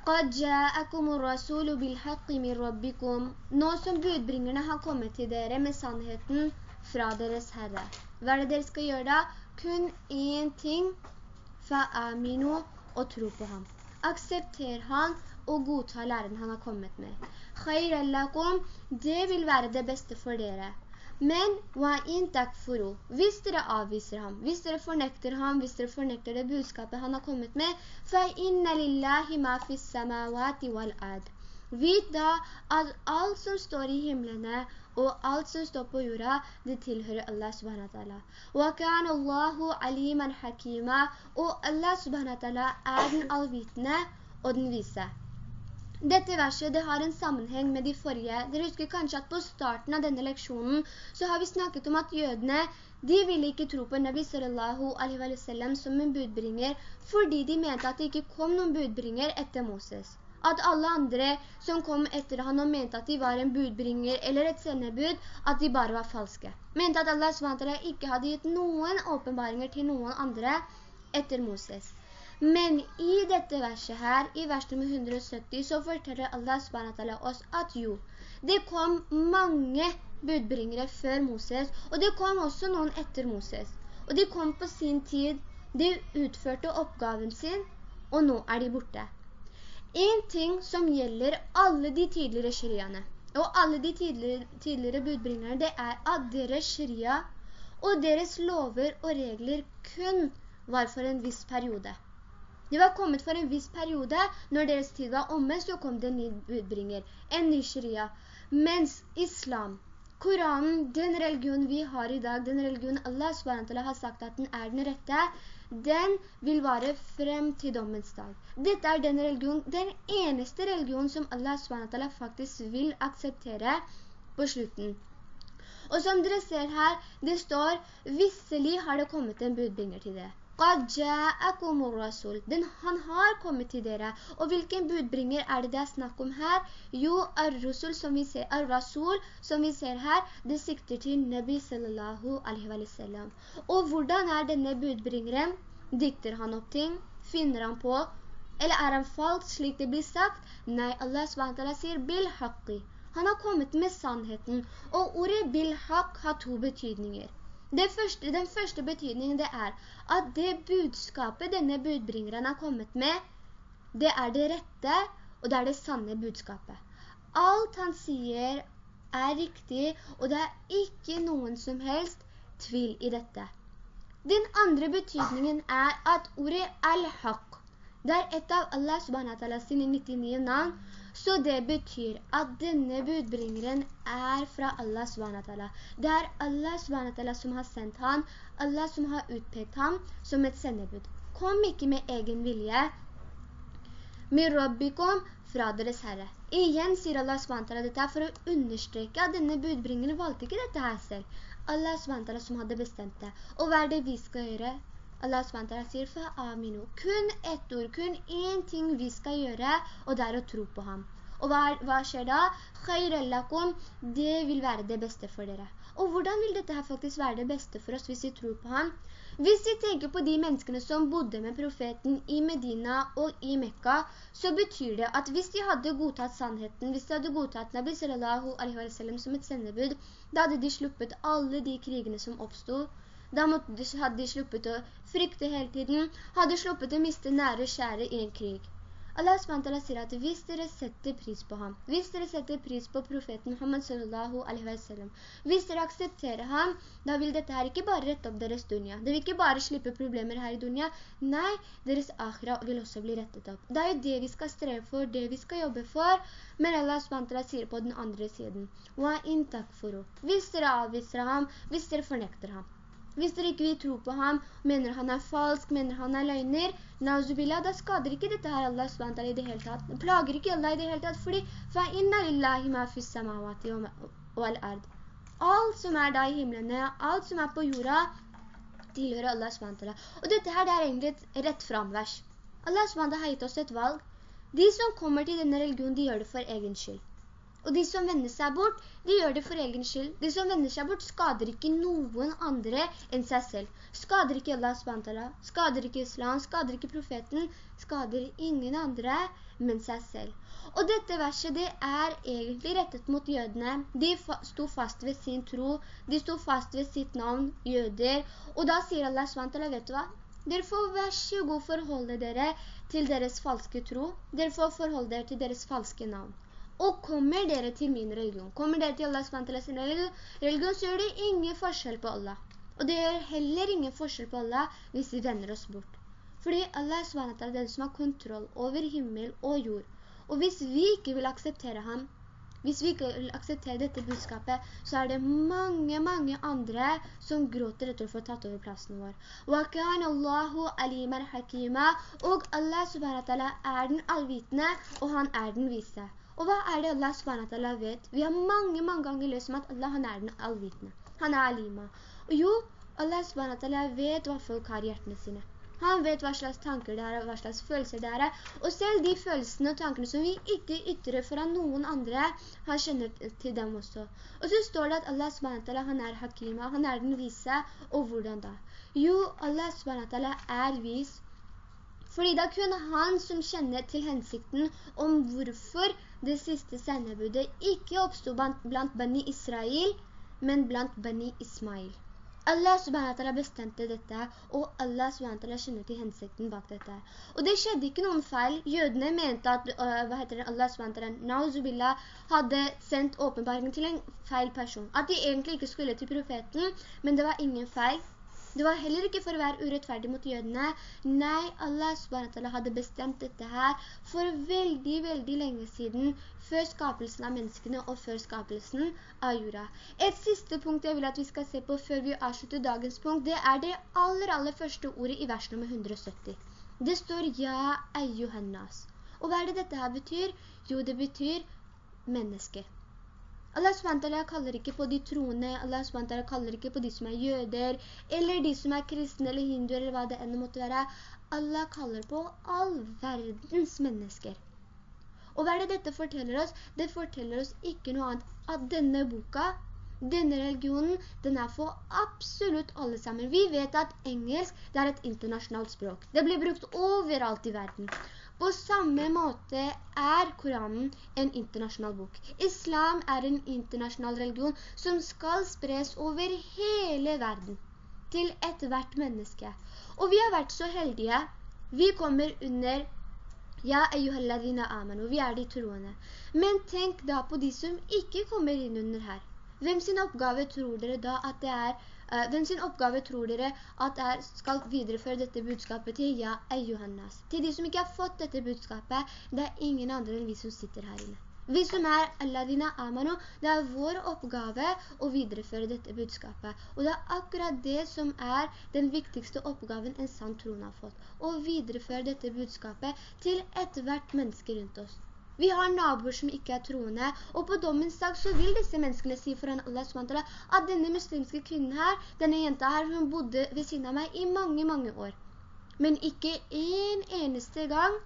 قَدْ جَاءَكُمُ الرَّسُولُ بِالْحَقِّ مِنْ رَبِّكُمْ Nå som budbringerne har kommet til dere med sannheten fra deres Herre. Hva er det dere skal gjøre da? Kun én ting. Fa'aminu og tro på ham. Aksepter han og godta læren han har kommet med. Khairellakum, det vil være det beste for dere. Men وَإِن تَكْفُرُوا Hvis dere avviser ham, hvis dere fornekter ham, hvis dere fornekter det budskapet han har kommet med, فَإِنَّ لِلَّهِ مَا فِي السَّمَاوَاتِ وَالْأَرْضِ Vit da at alt som står i himmelene og alt som står på jorda, det tilhører Allah subhanahu wa ta'ala. Allahu aliman hakima. Og Allah subhanahu wa ta'ala er den allvitende og den vise. Dette verset det har en sammenheng med de forrige. Dere husker kanskje at på starten av denne leksjonen så har vi snakket om at jødene de ville ikke tro på Nabi sallallahu alaihi wa sallam som en budbringer fordi de mente at det ikke kom noen budbringer etter Moses. At alle andre som kom etter han og mente at de var en budbringer eller et sendebud, at de bare var falske. Mente at Allah SWT ikke hadde gitt noen åpenbaringer til noen andre etter Moses. Men i dette verset her, i vers nummer 170, så forteller Allah SWT oss at jo, det kom mange budbringere før Moses, og det kom også noen etter Moses. Og de kom på sin tid, de utførte oppgaven sin, og nå er de borte. En ting som gjelder alle de tidligere shariaene, og alle de tidligere, tidligere budbringerne, det er at deres sharia og deres lover og regler kun var for en viss periode. De var kommet for en viss periode, når deres tid var omme, så kom det en ny budbringer, en ny sharia. Mens islam, Koranen, den religion vi har i dag, den religion Allah SWT har sagt at den er den rette, den vil vare frem til dommens dag. Dette er den religion, den eneste religion som Allah SWT faktisk vil akseptere på slutten. Og som dere ser her, det står, visselig har det kommet en budbringer til det. Den, han har kommet til dere. Og hvilken budbringer er det det er snakk om her? Jo, ar-rasul som, som vi ser her, det sikter til Nabi sallallahu alaihi wa sallam. Og hvordan er denne budbringeren? Dikter han opp ting? Finner han på? Eller er han falsk slik det blir sagt? Nei, Allah SWT sier bil-haqqi. Han har kommet med sannheten, og ordet bil-haqq har to betydninger. Første, den første betydningen det er at det budskapet denne budbringeren har kommet med, det er det rette, og det er det sanne budskapet. Alt han sier er riktig, og det er ikke noen som helst tvil i dette. Den andre betydningen er at ordet al-haq, det er et av Allah subhanahu sine 99 navn, så det betyr at denne budbringeren er fra Allah SWT. Det er Allah SWT som har sendt han, Allah som har utpekt ham som et sendebud. Kom ikke med egen vilje. Min Rabbikom fra deres Herre. Igjen sier Allah SWT dette for å understreke at denne budbringeren valgte ikke dette her selv. Allah SWT som hadde bestemt det. Og hva er det vi skal gjøre? Allah SWT sier «Fa aminu». Kun ett ord, kun en ting vi skal gjøre, og det er å tro på ham. Og hva, hva skjer da? «Khayrallakum», det vil være det beste for dere. Og hvordan vil dette her faktisk være det beste for oss hvis vi tror på ham? Hvis vi tenker på de menneskene som bodde med profeten i Medina og i Mekka, så betyr det at hvis de hadde godtatt sannheten, hvis de hadde godtatt Nabi sallallahu alaihi wa sallam som et sendebud, da hadde de sluppet alle de krigene som oppstod, da hadde de sluppet å frykte hele tiden, hadde sluppet å miste nære kjære i en krig. Allah SWT sier at hvis dere setter pris på ham, hvis dere setter pris på profeten Muhammad sallallahu alaihi wa sallam, hvis dere aksepterer ham, da vil dette her ikke bare rette opp deres dunya. Det vil ikke bare slippe problemer her i dunya. Nei, deres akhira vil også bli rettet opp. Det er jo det vi skal streve for, det vi skal jobbe for. Men Allah SWT sier på den andre siden, «Wa in takfuru». Hvis dere avviser ham, hvis dere fornekter ham. Hvis dere ikke vil tro på ham, mener han er falsk, mener han er løgner, nauzubillah, da skader ikke dette her Allah SWT i det hele tatt. Det plager ikke Allah i det hele tatt, fordi فَإِنَّ لِلَّهِ مَا فِي السَّمَاوَاتِ وَالْأَرْضِ Alt som er da i himmelene, alt som er på jorda, tilhører Allah SWT. Og dette her det er egentlig et rett framvers. Allah SWT har gitt oss et valg. De som kommer til denne religionen, de gjør det for egen skyld. Og de som vender seg bort, de gjør det for egen skyld. De som vender seg bort skader ikke noen andre enn seg selv. Skader ikke Allah SWT, skader ikke islam, skader ikke profeten, skader ingen andre, men seg selv. Og dette verset, det er egentlig rettet mot jødene. De sto fast ved sin tro, de sto fast ved sitt navn, jøder. Og da sier Allah SWT, vet du hva? Dere får vær så god forholde dere til deres falske tro. Dere får forholde dere til deres falske navn. Og kommer dere til min religion, kommer dere til Allahs sin religion, så gjør det ingen forskjell på Allah. Og det gjør heller ingen forskjell på Allah hvis vi vender oss bort. Fordi Allah SWT er den som har kontroll over himmel og jord. Og hvis vi ikke vil akseptere ham, hvis vi ikke vil akseptere dette budskapet, så er det mange, mange andre som gråter etter å få tatt over plassen vår. Og Allah subhanahu wa ta'ala er den allvitende, og han er den vise. Og hva er det Allah SWT vet? Vi har mange, mange ganger løst om at Allah han er den allvitende. Han er alima. Og jo, Allah SWT vet hva folk har i hjertene sine. Han vet hva slags tanker det er, hva slags følelser det er. Og selv de følelsene og tankene som vi ikke ytrer foran noen andre, han kjenner til dem også. Og så står det at Allah SWT han er hakima, han er den vise, og hvordan da? Jo, Allah SWT er vis, fordi det er kun han som kjenner til hensikten om hvorfor det siste sendebudet ikke oppstod blant Bani Israel, men blant Bani Ismail. Allah subhanahu bestemte dette, og Allah subhanahu kjenner til hensikten bak dette. Og det skjedde ikke noen feil. Jødene mente at uh, Allah subhanahu hadde sendt åpenbaringen til en feil person. At de egentlig ikke skulle til profeten, men det var ingen feil. Det var heller ikke for å være urettferdig mot jødene. Nei, Allah SWT hadde bestemt dette her for veldig, veldig lenge siden, før skapelsen av menneskene og før skapelsen av jorda. Et siste punkt jeg vil at vi skal se på før vi avslutter dagens punkt, det er det aller, aller første ordet i vers nummer 170. Det står «Ja, ei Johannas». Og hva er det dette her betyr? Jo, det betyr menneske. Allah SWT kaller ikke på de troende, Allah SWT kaller ikke på de som er jøder, eller de som er kristne eller hinduer, eller hva det enn måtte være. Allah kaller på all verdens mennesker. Og hva er det dette forteller oss? Det forteller oss ikke noe annet at denne boka, denne religionen, den er for absolutt alle sammen. Vi vet at engelsk, det er et internasjonalt språk. Det blir brukt overalt i verden. På samme måte er Koranen en internasjonal bok. Islam er en internasjonal religion som skal spres over hele verden, til et hvert menneske. Og vi har vært så heldige. Vi kommer under Ja, eyyuhalladina amanu, vi er de troende. Men tenk da på de som ikke kommer inn under her. Hvem sin oppgave tror dere da at det er Uh, hvem sin oppgave tror dere at er, skal videreføre dette budskapet til? Ja, er Johannes. Til de som ikke har fått dette budskapet, det er ingen andre enn vi som sitter her inne. Vi som er Alladina Amano, det er vår oppgave å videreføre dette budskapet. Og det er akkurat det som er den viktigste oppgaven en sann tron har fått. Å videreføre dette budskapet til et hvert menneske rundt oss. Vi har naboer som ikke er troende, og på dommens dag så vil disse menneskene si foran Allah SWT at denne muslimske kvinnen her, denne jenta her, hun bodde ved siden av meg i mange, mange år. Men ikke en eneste gang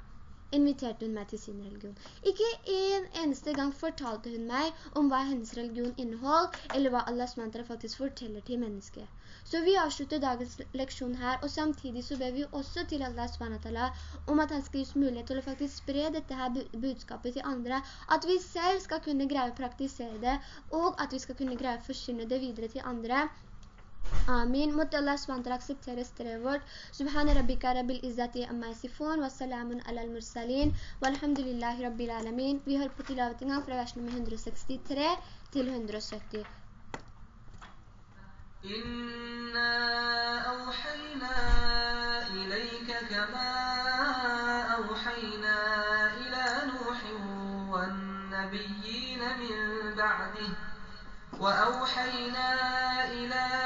inviterte hun meg til sin religion. Ikke en eneste gang fortalte hun meg om hva hennes religion inneholdt, eller hva Allahs mantra faktisk forteller til mennesket. Så vi avslutter dagens leksjon her, og samtidig så ber vi også til Allah SWT om at han skal gis mulighet til å faktisk spre dette her budskapet til andre, at vi selv skal kunne greie å praktisere det, og at vi skal kunne greie å forsyne det videre til andre, آمين. مت الله سبحانه وتعالى ستة ريستريفورد سبحان ربك رب العزة أما يصفون والسلام على المرسلين. والحمد لله رب العالمين. Vi hører på tilavettinga fra vers nummer 163 til 170. إنا أوحينا إليك كما أوحينا إلى نوح والنبيين من بعده. وأوحينا إلى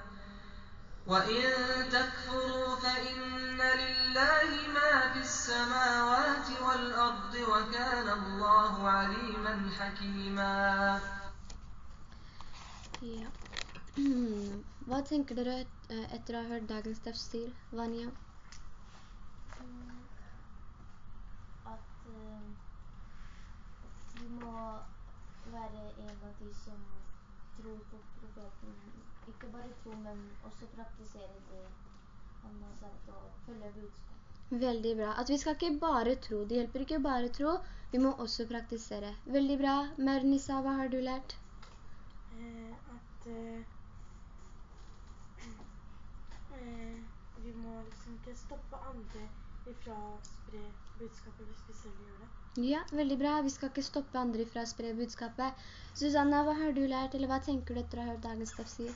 وإن تكفروا فإن لله ما في السماوات والأرض وكان الله عليما حكيما Ja. Hva tenker dere eh, etter å ha hørt dagens tafsir, Vanya? at eh, vi må være en av de som tror på profeten. Ikke bare tro, men også praktisere det han har sagt, og følge budskapet. Veldig bra. At vi skal ikke bare tro. Det hjelper ikke bare tro, vi må også praktisere. Veldig bra. Mernisa, hva har du lært? Eh, at eh, eh, vi må liksom ikke stoppe andre ifra å spre budskapet hvis vi selv gjør det. Ja, veldig bra. Vi skal ikke stoppe andre fra å spre budskapet. Susanna, hva har du lært, eller hva tenker du etter å ha hørt dagens tafsir?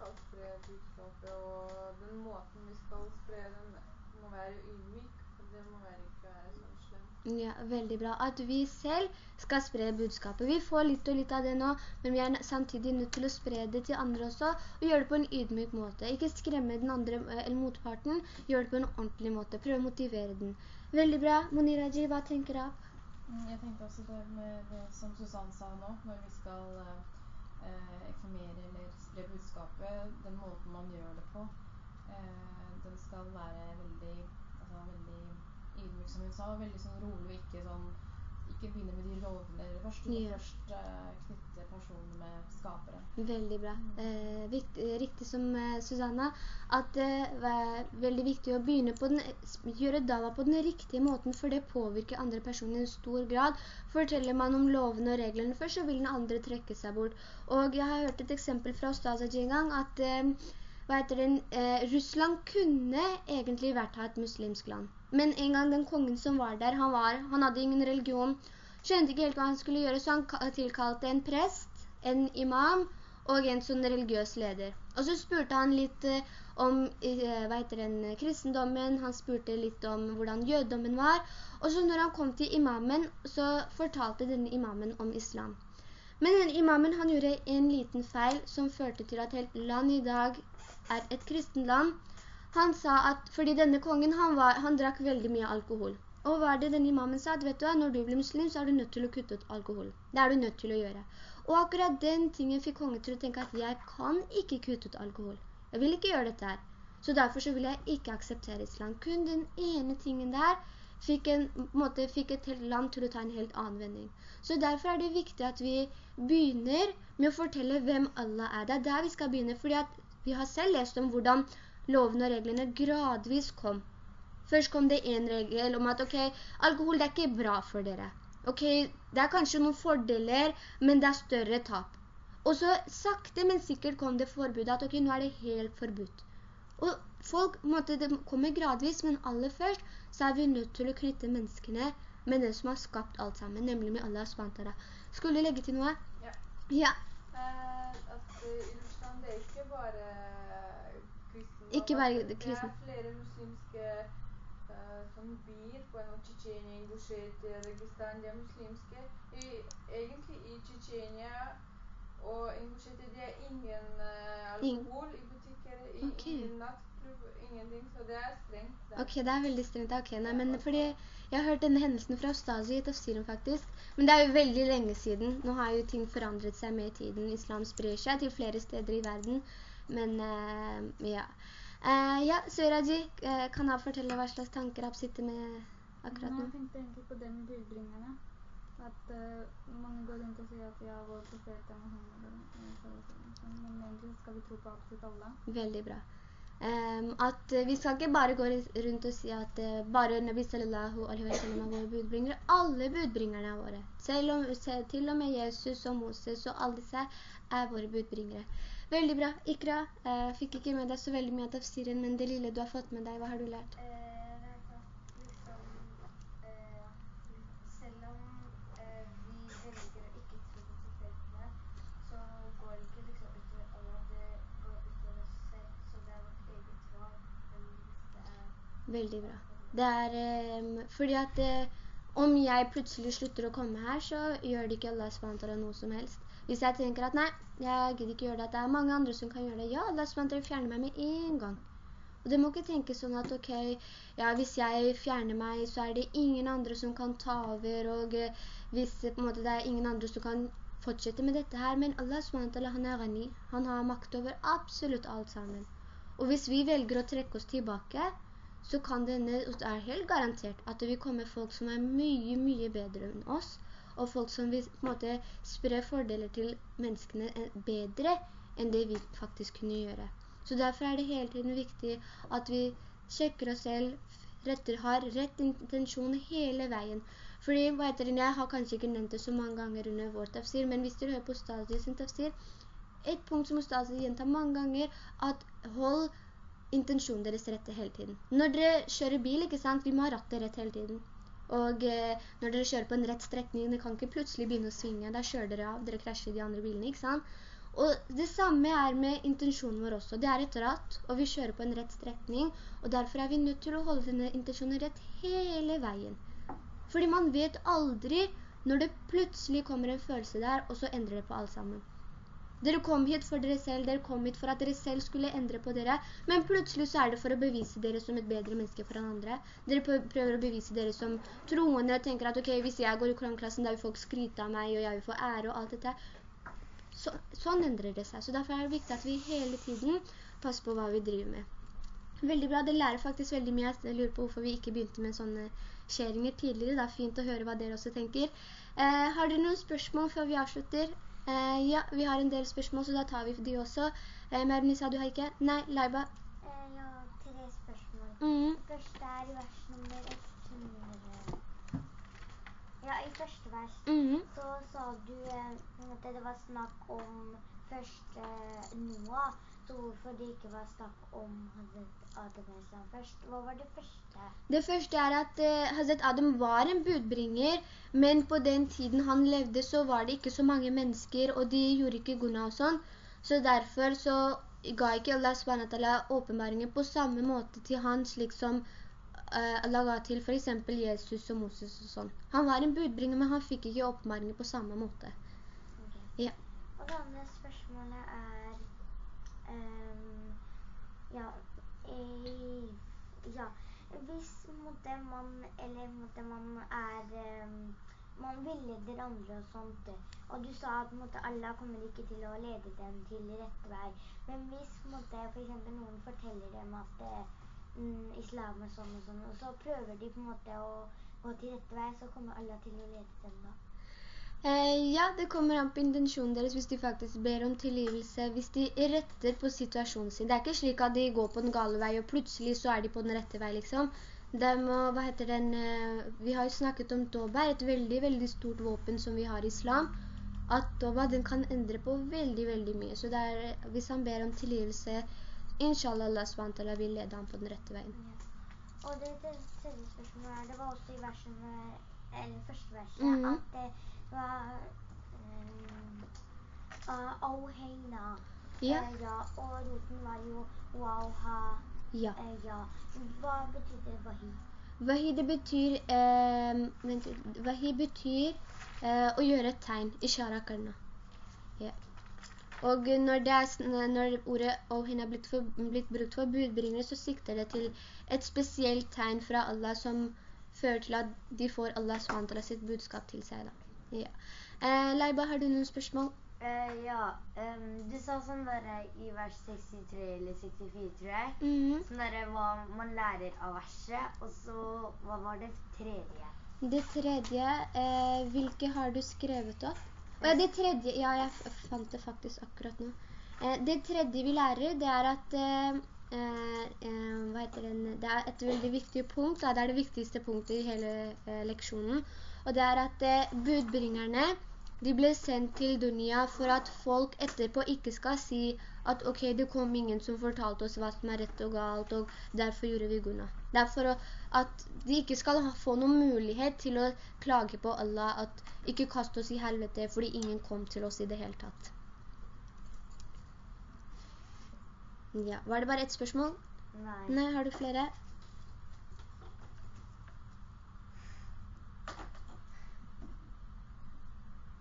Eh, skal spre budskapet, og den måten vi skal spre den må være ydmyk, for det må være ikke være sånn slem. Ja, veldig bra. At vi selv skal spre budskapet. Vi får litt og litt av det nå, men vi er samtidig nødt til å spre det til andre også, og gjøre det på en ydmyk måte. Ikke skremme den andre, eh, eller motparten, gjøre det på en ordentlig måte. Prøv å motivere den. Veldig bra. Moniraji, hva tenker du? opp? Jeg tenkte også det med det som Susanne sa nå, når vi skal eh, informere eller spre budskapet, den måten man gjør det på, eh, den skal være veldig, altså veldig ydmyk, som hun sa, veldig sånn rolig og ikke sånn, ikke begynne med de eller først, du må Ja. først uh, knytte personen med skapere. Veldig bra. Eh, vikt, eh, riktig som uh, Susanna, at det er veldig viktig å begynne på den, gjøre dala på den riktige måten, for det påvirker andre personer i stor grad. Forteller man om lovene og reglene først, så vil den andre trekke seg bort. Og jeg har hørt et eksempel fra Ostazaji en gang, at eh, hva heter den, eh, Russland kunne egentlig vært et muslimsk land. Men en gang den kongen som var der, han, var, han hadde ingen religion, skjønte ikke helt hva han skulle gjøre, så han tilkalte en prest, en imam og en sånn religiøs leder. Og så spurte han litt eh, om eh, hva heter den, kristendommen, han spurte litt om hvordan jødommen var, og så når han kom til imamen, så fortalte denne imamen om islam. Men denne imamen han gjorde en liten feil som førte til at helt land i dag er et kristen land. Han sa at fordi denne kongen han, var, han drakk veldig mye alkohol. Og hva er det denne imamen sa? Vet du hva, når du blir muslim så er du nødt til å kutte ut alkohol. Det er du nødt til å gjøre. Og akkurat den tingen fikk kongen til å tenke at jeg kan ikke kutte ut alkohol. Jeg vil ikke gjøre dette her. Så derfor så vil jeg ikke akseptere islam. Kun den ene tingen der fikk, en måte, fikk et helt land til å ta en helt annen vending. Så derfor er det viktig at vi begynner med å fortelle hvem Allah er. Det er der vi skal begynne, fordi at vi har selv lest om hvordan lovene og reglene gradvis kom. Først kom det en regel om at ok, alkohol det er ikke bra for dere. Ok, det er kanskje noen fordeler, men det er større tap. Og så sakte, men sikkert kom det forbudet at ok, nå er det helt forbudt. Og folk, måtte komme det kommer gradvis, men aller først så er vi nødt til å knytte menneskene med den som har skapt alt sammen, nemlig med Allah SWT. Skulle du legge til noe? Ja. Ja, Uh, at uh, det er ikke bare. Ikke bare kristne. Det er flere muslimske uh, sånn byer på en måte Tsjetsjenia, Ingushetia, Dagestan, de er muslimske. I, egentlig i Tsjetsjenia og Ingushetia det er ingen uh, alkohol i butikker, i, okay. ingen nattklubb, ingenting, så det er strengt. der. Ok, det er veldig strengt. Ok, nei, men fordi jeg har hørt denne hendelsen fra Stasi i tafsiren faktisk, men det er jo veldig lenge siden. Nå har jo ting forandret seg med tiden. Islam sprer seg til flere steder i verden, men uh, ja. Eh, ja, Suraji, eh, kan jeg fortelle hva slags tanker jeg sitter med akkurat nå? Jeg tenkte egentlig på det med budbringerne. At uh, mange går rundt og sier at ja, vår profet er Mohammed. Men egentlig skal vi tro på absolutt alle. Veldig bra. Um, at vi skal ikke bare gå rundt og si at uh, bare Nabi sallallahu alaihi wa sallam er våre budbringere. Alle budbringerne er våre. Selv om, til og med Jesus og Moses og alle disse er våre budbringere. Veldig bra. Ikra, eh, fikk ikke med deg så veldig mye av tafsiren, men det lille du har fått med deg, hva har du lært? Eh, liksom, eh, selv om eh, vi velger å ikke tro på profetene, så går det ikke liksom utover Allah, det går utover oss selv, så det er vårt eget valg. Veldig bra. Det er fordi at eh, Om jeg plutselig slutter å komme her, så gjør det ikke Allah SWT noe som helst. Hvis jeg tenker at nei, jeg gidder ikke gjøre det, det er mange andre som kan gjøre det, ja, Allah SWT fjerner meg med en gang. Og det må ikke tenke sånn at, ok, ja, hvis jeg fjerner meg, så er det ingen andre som kan ta over, og eh, hvis en måte, det er ingen andre som kan fortsette med dette her, men Allah SWT, han er ghani, han har makt over absolutt alt sammen. Og hvis vi velger å trekke oss tilbake, så kan denne, det er helt garantert at det vil komme folk som er mye, mye bedre enn oss, og folk som vil på en måte spre fordeler til menneskene bedre enn det vi faktisk kunne gjøre. Så derfor er det hele tiden viktig at vi sjekker oss selv, retter, har rett intensjon hele veien. Fordi, hva heter det, jeg har kanskje ikke nevnt det så mange ganger under vår tafsir, men hvis dere hører på Stasi sin tafsir, et punkt som Stasi gjentar mange ganger, at hold intensjonen deres rette hele tiden. Når dere kjører bil, ikke sant, vi må ha rattet rett hele tiden. Og eh, når dere kjører på en rett strekning, dere kan ikke plutselig begynne å svinge, da kjører dere av, dere krasjer de andre bilene, ikke sant? Og det samme er med intensjonen vår også. Det er et ratt, og vi kjører på en rett strekning, og derfor er vi nødt til å holde denne intensjonen rett hele veien. Fordi man vet aldri når det plutselig kommer en følelse der, og så endrer det på alt sammen. Dere kom hit for dere selv, dere kom hit for at dere selv skulle endre på dere, men plutselig så er det for å bevise dere som et bedre menneske for andre. Dere prøver å bevise dere som troende, tenker at ok, hvis jeg går i koranklassen, da vil folk skryte av meg, og jeg vil få ære og alt dette. Så, sånn endrer det seg. Så derfor er det viktig at vi hele tiden passer på hva vi driver med. Veldig bra, det lærer faktisk veldig mye. Jeg lurer på hvorfor vi ikke begynte med sånne skjeringer tidligere. Det er fint å høre hva dere også tenker. Eh, har dere noen spørsmål før vi avslutter? Eh, ja, vi har en del spørsmål, så da tar vi de også. Eh, Mernisa, du har ikke? Nei, Leiba? Eh, ja, tre spørsmål. Mm. Det første er i vers nummer 100. Ja, i første vers Mm. så sa du eh, at det var snakk om første Noah, så hvorfor det ikke var snakk om Hazret Adam først? Hva var det første? Det første er at uh, Hazret Adam var en budbringer, men på den tiden han levde så var det ikke så mange mennesker, og de gjorde ikke guna og sånn. Så derfor så ga ikke Allah SWT åpenbaringen på samme måte til han, slik som uh, Allah ga til for eksempel Jesus og Moses og sånn. Han var en budbringer, men han fikk ikke åpenbaringen på samme måte. Ok. Ja. Og det andre spørsmålet er ehm, ja, eh, ja, hvis måtte man, eller måtte man er ehm, man villeder andre og sånt, og du sa at måtte, Allah kommer ikke til å lede dem til rette vei, men hvis måtte, for eksempel noen forteller dem at det mm, islam er sånn og sånn, og så prøver de på en måte å gå til rette vei, så kommer Allah til å lede dem da. Eh, ja, det kommer an på intensjonen deres hvis de faktisk ber om tilgivelse, hvis de retter på situasjonen sin. Det er ikke slik at de går på den gale vei, og plutselig så er de på den rette vei, liksom. De må, hva heter den, eh, vi har jo snakket om Toba, et veldig, veldig stort våpen som vi har i islam. At Toba, den kan endre på veldig, veldig mye. Så er, hvis han ber om tilgivelse, inshallah Allah SWT vil lede ham på den rette veien. Ja. Og det, det tredje spørsmålet det var også i versen, eller første verset, -hmm. at det var um, uh, Auheina. Ja. Eh, ja, og roten var jo wauha. Ja. Eh, ja. Hva betyr wahi? Wahi det betyr, eh, vent, wahi betyr eh, å gjøre et tegn, i Sharakarna. Ja. Og når, det er, når ordet «Ohin» er blitt, for, blitt brukt for budbringere, så sikter det til et spesielt tegn fra Allah som fører til at de får Allah SWT sitt budskap til seg. Da. Ja. Eh, Leiba, har du noen spørsmål? Eh, ja, du sa sånn der i vers 63 eller 64, tror jeg. Mhm. Sånn der hva man lærer av verset, og så hva var det tredje? Det tredje, eh, hvilke har du skrevet opp? Og ja, det tredje, ja, jeg fant det faktisk akkurat nå. Eh, det tredje vi lærer, det er at, eh, eh, eh, hva heter den, det er et veldig viktig punkt, da, det er det viktigste punktet i hele eh, leksjonen, og det er at eh, budbringerne, de ble sendt til Dunia for at folk etterpå ikke skal si at ok, det kom ingen som fortalte oss hva som er rett og galt, og derfor gjorde vi guna. Det er for å, at de ikke skal få noen mulighet til å klage på Allah, at ikke kaste oss i helvete, fordi ingen kom til oss i det hele tatt. Ja, var det bare ett spørsmål? Nei. Nei, har du flere?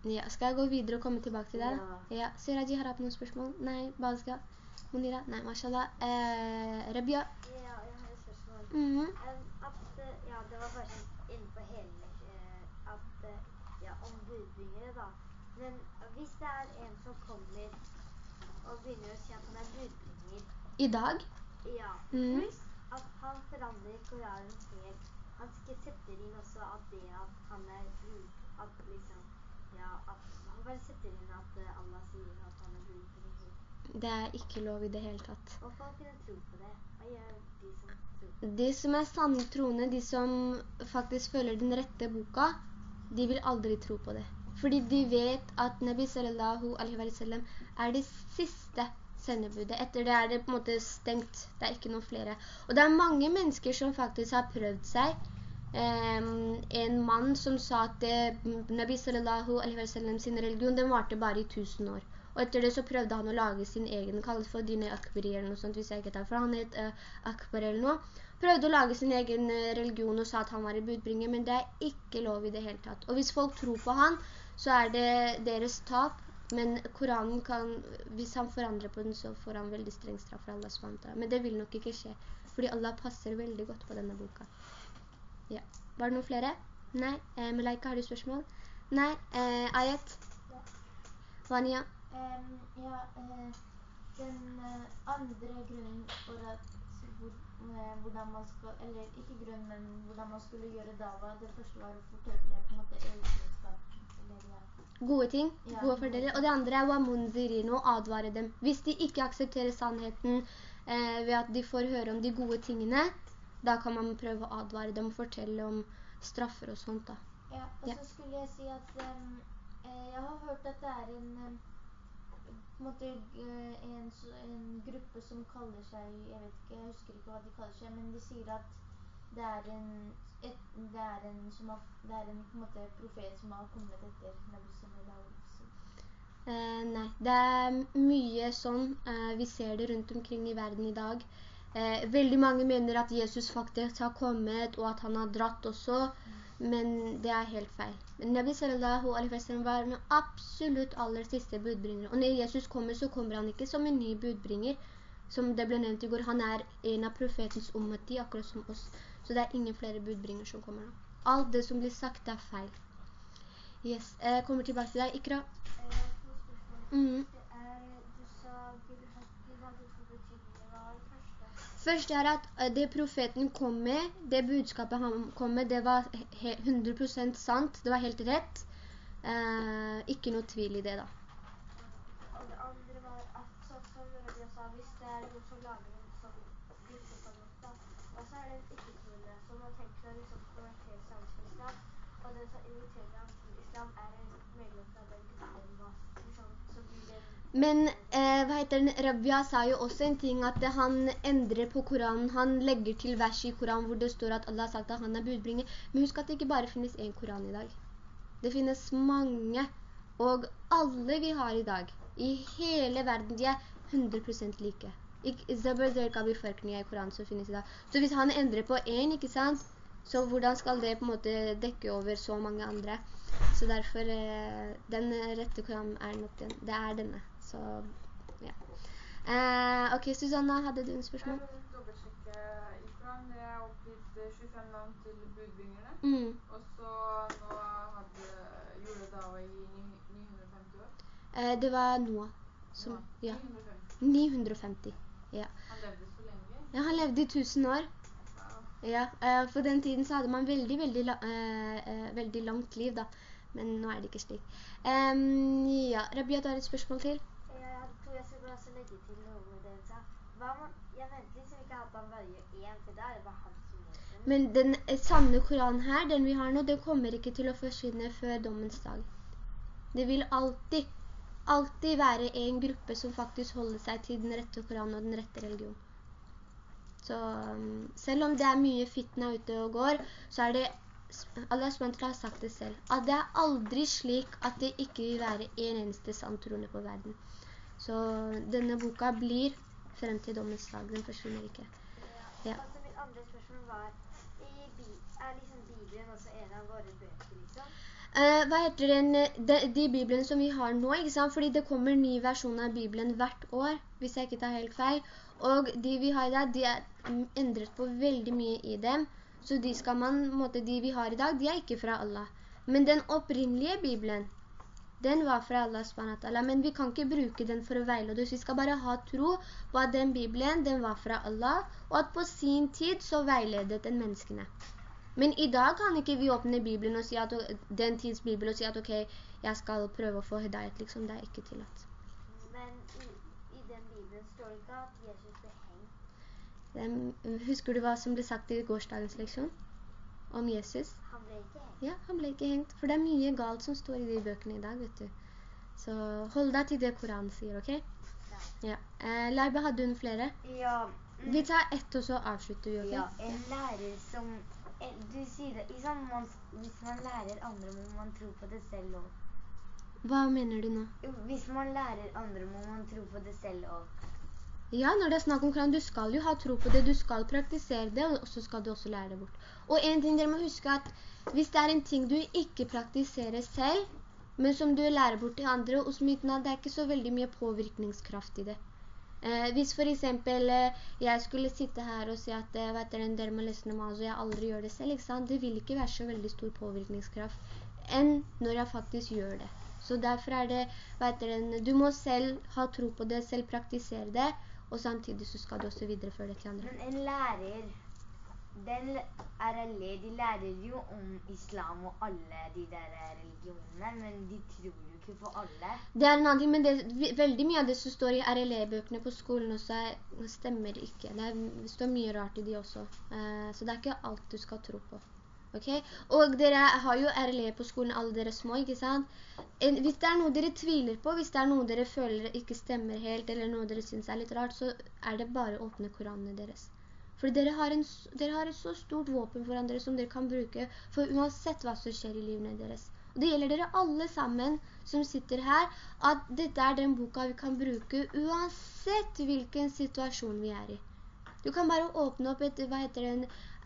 Ja, skal jeg gå videre og komme tilbake til deg? Ja. Ja. Siraji, har hatt noen spørsmål? Nei, Bazga? Munira? Nei, mashallah. Eh, Rabia? Ja, jeg har et spørsmål. Mhm. Em, at, eh, ja, det var bare sånn innenfor hele, eh, at, eh, ja, om budbringere da. Men hvis det er en som kommer og begynner å si at han er budbringer, I dag? ja, Mm. at han forandrer Koranen helt, han setter inn også at det at han er bud, at liksom, ja, at han bare setter inn at eh, Allah sier at han er budbringer. Det er ikke lov i det hele tatt. Folk kunne tro på det. Hva gjør de som tror på det? De som er sanne troende, de som faktisk følger den rette boka, de vil aldri tro på det. Fordi de vet at Nabi sallallahu alaihi wa sallam er det siste sendebudet. Etter det er det på en måte stengt. Det er ikke noen flere. Og det er mange mennesker som faktisk har prøvd seg. En mann som sa at Nabi sallallahu alaihi wa sallam sin religion, den varte bare i tusen år. Og etter det så prøvde han å lage sin egen, kallet for Dine Akbari eller noe sånt, hvis jeg ikke tar, for han het eh, Akbar eller noe. Prøvde å lage sin egen eh, religion og sa at han var i budbringer, men det er ikke lov i det hele tatt. Og hvis folk tror på han, så er det deres tap, men Koranen kan, hvis han forandrer på den, så får han veldig streng straff fra Allah SWT. Men det vil nok ikke skje, fordi Allah passer veldig godt på denne boka. Ja. Var det noen flere? Nei. Eh, Malaika, har du spørsmål? Nei. Eh, Ayet? Ja. Vania? Um, ja, uh, den eh, andre grunnen for at hvor, uh, hvordan man skal, eller ikke grunnen, men hvordan man skulle gjøre dava, det første var å fortelle på en måte egenskap, eller ja. Gode ting, Ja, gode fordeler. Og det andre er wamunzirino, advare dem. Hvis de ikke aksepterer sannheten eh, ved at de får høre om de gode tingene, da kan man prøve å advare dem og fortelle om straffer og sånt da. Ja, og Ja. så skulle jeg si at eh, jeg har hørt at det er en, en, eh, en, en gruppe som kaller seg, jeg vet ikke, jeg husker ikke hva de kaller seg, men de sier at det er en, et, det er en, som har, det er en, måte, profet som har kommet etter wasallam. Eh, nei, det er mye sånn. Eh, vi ser det rundt omkring i verden i dag. Eh, veldig mange mener at Jesus faktisk har kommet, og at han har dratt også, men det er helt feil. Men Nabi sallallahu alaihi wa sallam var den absolutt aller siste budbringer. Og når Jesus kommer, så kommer han ikke som en ny budbringer, som det ble nevnt i går. Han er en av profetens ummati, akkurat som oss. Så det er ingen flere budbringer som kommer nå. Alt det som blir sagt er feil. Yes, jeg kommer tilbake til deg. Ikra? Eh, to spørsmål. Mhm. Det er, du sa Bilhakki hadde to betydninger. Hva var det første? Først er at eh, det profeten kom med, det budskapet han kom med, det var 100% sant, det var helt rett. Eh, ikke noe tvil i det da. Og det andre var at, sånn som Rabia sa, hvis det er noen som lager en sånn så er det en ikke-troende som har tenkt å liksom seg til islam, og den som inviterer ham til islam er en medlem fra den gruppen, hva, liksom, så blir det en Men eh, hva heter den? Rabia sa jo også en ting at han endrer på Koranen, han legger til vers i Koranen hvor det står at Allah har sagt at han er budbringer. Men husk at det ikke bare finnes en Koran i dag. Det finnes mange, og alle vi har i dag, i hele verden, de er 100% like. I Koranen som finnes i dag. Så hvis han endrer på en, ikke sant? Så hvordan skal det på en måte dekke over så mange andre? Så derfor, eh, den rette Koranen er nok den. Det er denne. Så, ja. Eh, ok, Susanna, hadde du en spørsmål? Jeg vil dobbeltsjekke Israel. Det er oppgitt eh, 25 navn til budbringerne. Mm. Og så nå hadde gjorde i 950 år. Eh, det var Noah. Som, Noah. ja, 950. 950. Ja. Han levde så lenge. ja, han levde i tusen år. Ja, eh, på den tiden så hadde man veldig, veldig, la eh, eh, veldig langt liv da. Men nå er det ikke slik. Um, ja, Rabia, du har et spørsmål til? Tror jeg skulle også legge til noe med det hun sa. Hva man, jeg mente liksom ikke at han bare gjør én, for da er det bare han som gjør det. Men den eh, sanne Koranen her, den vi har nå, den kommer ikke til å forsvinne før dommens dag. Det vil alltid, alltid være en gruppe som faktisk holder seg til den rette Koranen og den rette religion. Så um, selv om det er mye fitna ute og går, så er det, Allah SWT har sagt det selv, at det er aldri slik at det ikke vil være en eneste sann troende på verden. Så denne boka blir frem til dommens dag, den forsvinner ikke. Ja. Og så mitt andre spørsmål var, er liksom Bibelen også en av våre bøker, liksom? eh, hva heter den, de, de Bibelen som vi har nå, ikke sant? Fordi det kommer ny versjon av Bibelen hvert år, hvis jeg ikke tar helt feil. Og de vi har i dag, de er endret på veldig mye i dem. Så de man, måte, de vi har i dag, de er ikke fra Allah. Men den opprinnelige Bibelen, den var fra Allah SWT, men vi kan ikke bruke den for å veilede oss. Vi skal bare ha tro på at den Bibelen, den var fra Allah, og at på sin tid så veiledet den menneskene. Men i dag kan ikke vi åpne Bibelen og si at, den tids Bibel og si at ok, jeg skal prøve å få Hedaiet, liksom, det er ikke tillatt. Men i, i den Bibelen står det ikke at Jesus ble hengt. Den, husker du hva som ble sagt i gårsdagens leksjon? Om Jesus? Han ble ikke hengt. Ja, han ble ikke hengt, for det er mye galt som står i de bøkene i dag, vet du. Så hold deg til det Koranen sier, ok? Ja. Ja. Eh, Laiba, hadde hun flere? Ja. mm, Vi tar ett, og så avslutter vi, ok? Ja, en lærer som Du sier det liksom, man, Hvis man lærer andre, må man tro på det selv også. Hva mener du nå? Jo, Hvis man lærer andre, må man tro på det selv også. Ja, når det er snakk om Koran, du skal jo ha tro på det, du skal praktisere det, og så skal du også lære det bort. Og en ting dere må huske at hvis det er en ting du ikke praktiserer selv, men som du lærer bort til andre, hos myten at det er ikke så veldig mye påvirkningskraft i det. Eh, hvis for eksempel eh, jeg skulle sitte her og si at eh, vet dere, dere må lese namaz, og jeg aldri gjør det selv. Det vil ikke være så veldig stor påvirkningskraft enn når jeg faktisk gjør det. Så derfor er det, vet du må selv ha tro på det, selv praktisere det, og samtidig så skal du også videreføre det til andre. Men en lærer, den RLE, de lærer jo om islam og alle de der religionene, men de tror jo ikke på alle. Det er en annen ting, men det, veldig mye av det som står i RLE-bøkene på skolen også er- stemmer ikke. Det, er, det står mye rart i de også. uh, så det er ikke alt du skal tro på. Ok? Og dere har jo RLE på skolen, alle dere små, ikke sant? Hvis det er noe dere tviler på, hvis det er noe dere føler ikke stemmer helt, eller noe dere synes er litt rart, så er det bare å åpne koranene deres. For dere har, en, dere har et så stort våpen foran dere som dere kan bruke for uansett hva som skjer i livene deres. Og det gjelder dere alle sammen som sitter her, at dette er den boka vi kan bruke uansett hvilken situasjon vi er i. Du kan bare åpne opp et, hva heter den,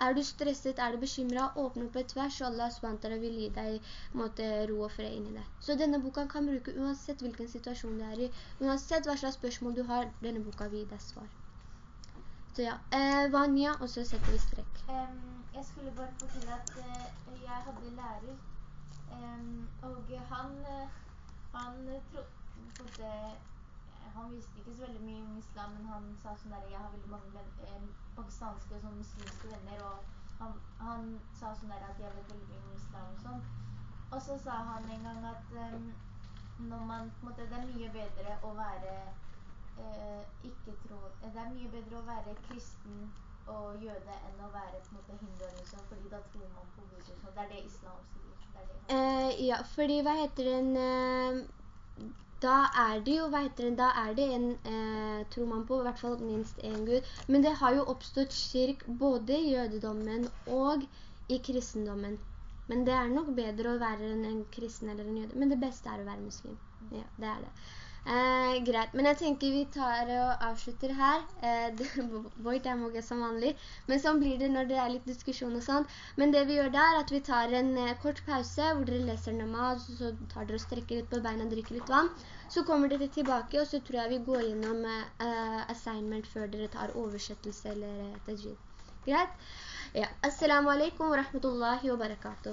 er du stresset, er du bekymret, åpne opp et vers, og Allah SWT vil gi deg måte, ro og fred inn i det. Så denne boka kan bruke uansett hvilken situasjon du er i, uansett hva slags spørsmål du har, denne boka vil gi deg svar. Så ja, eh, Vanya, og så setter vi strekk. Um, jeg skulle bare fortelle at uh, jeg hadde lærer, um, og han, uh, han trodde han visste ikke så veldig mye om islam, men han sa sånn der, jeg har veldig mange venn, eh, pakistanske og sånn muslimske venner, og han, han sa sånn der at jeg vet veldig mye om islam og sånn. Og så sa han en gang at um, når man, på en måte, det er mye bedre å være eh, ikke tro, det er mye bedre å være kristen og jøde enn å være på en måte hindu eller sånn, fordi da tror man på Gud og sånn. Det er det islam sier. Det det Eh, ja, fordi hva heter den, eh, da er det jo, heter den, da er det en, eh, tror man på, i hvert fall minst en Gud, men det har jo oppstått kirk både i jødedommen og i kristendommen. Men det er nok bedre å være en kristen eller en jøde, men det beste er å være muslim. Ja, det er det. Eh, greit, men jeg tenker vi tar og avslutter her. Eh, det- *laughs* er mange som vanlig, men sånn blir det når det er litt diskusjon og sånn. Men det vi gjør da er at vi tar en eh, kort pause hvor dere leser namaz, så tar dere og strekker litt på beina og drikker litt vann. Så kommer dere tilbake, og så tror jeg vi går gjennom eh, assignment før dere tar oversettelse eller eh, tajid. Greit? Ja. Assalamu alaikum wa rahmatullahi wa barakatuh.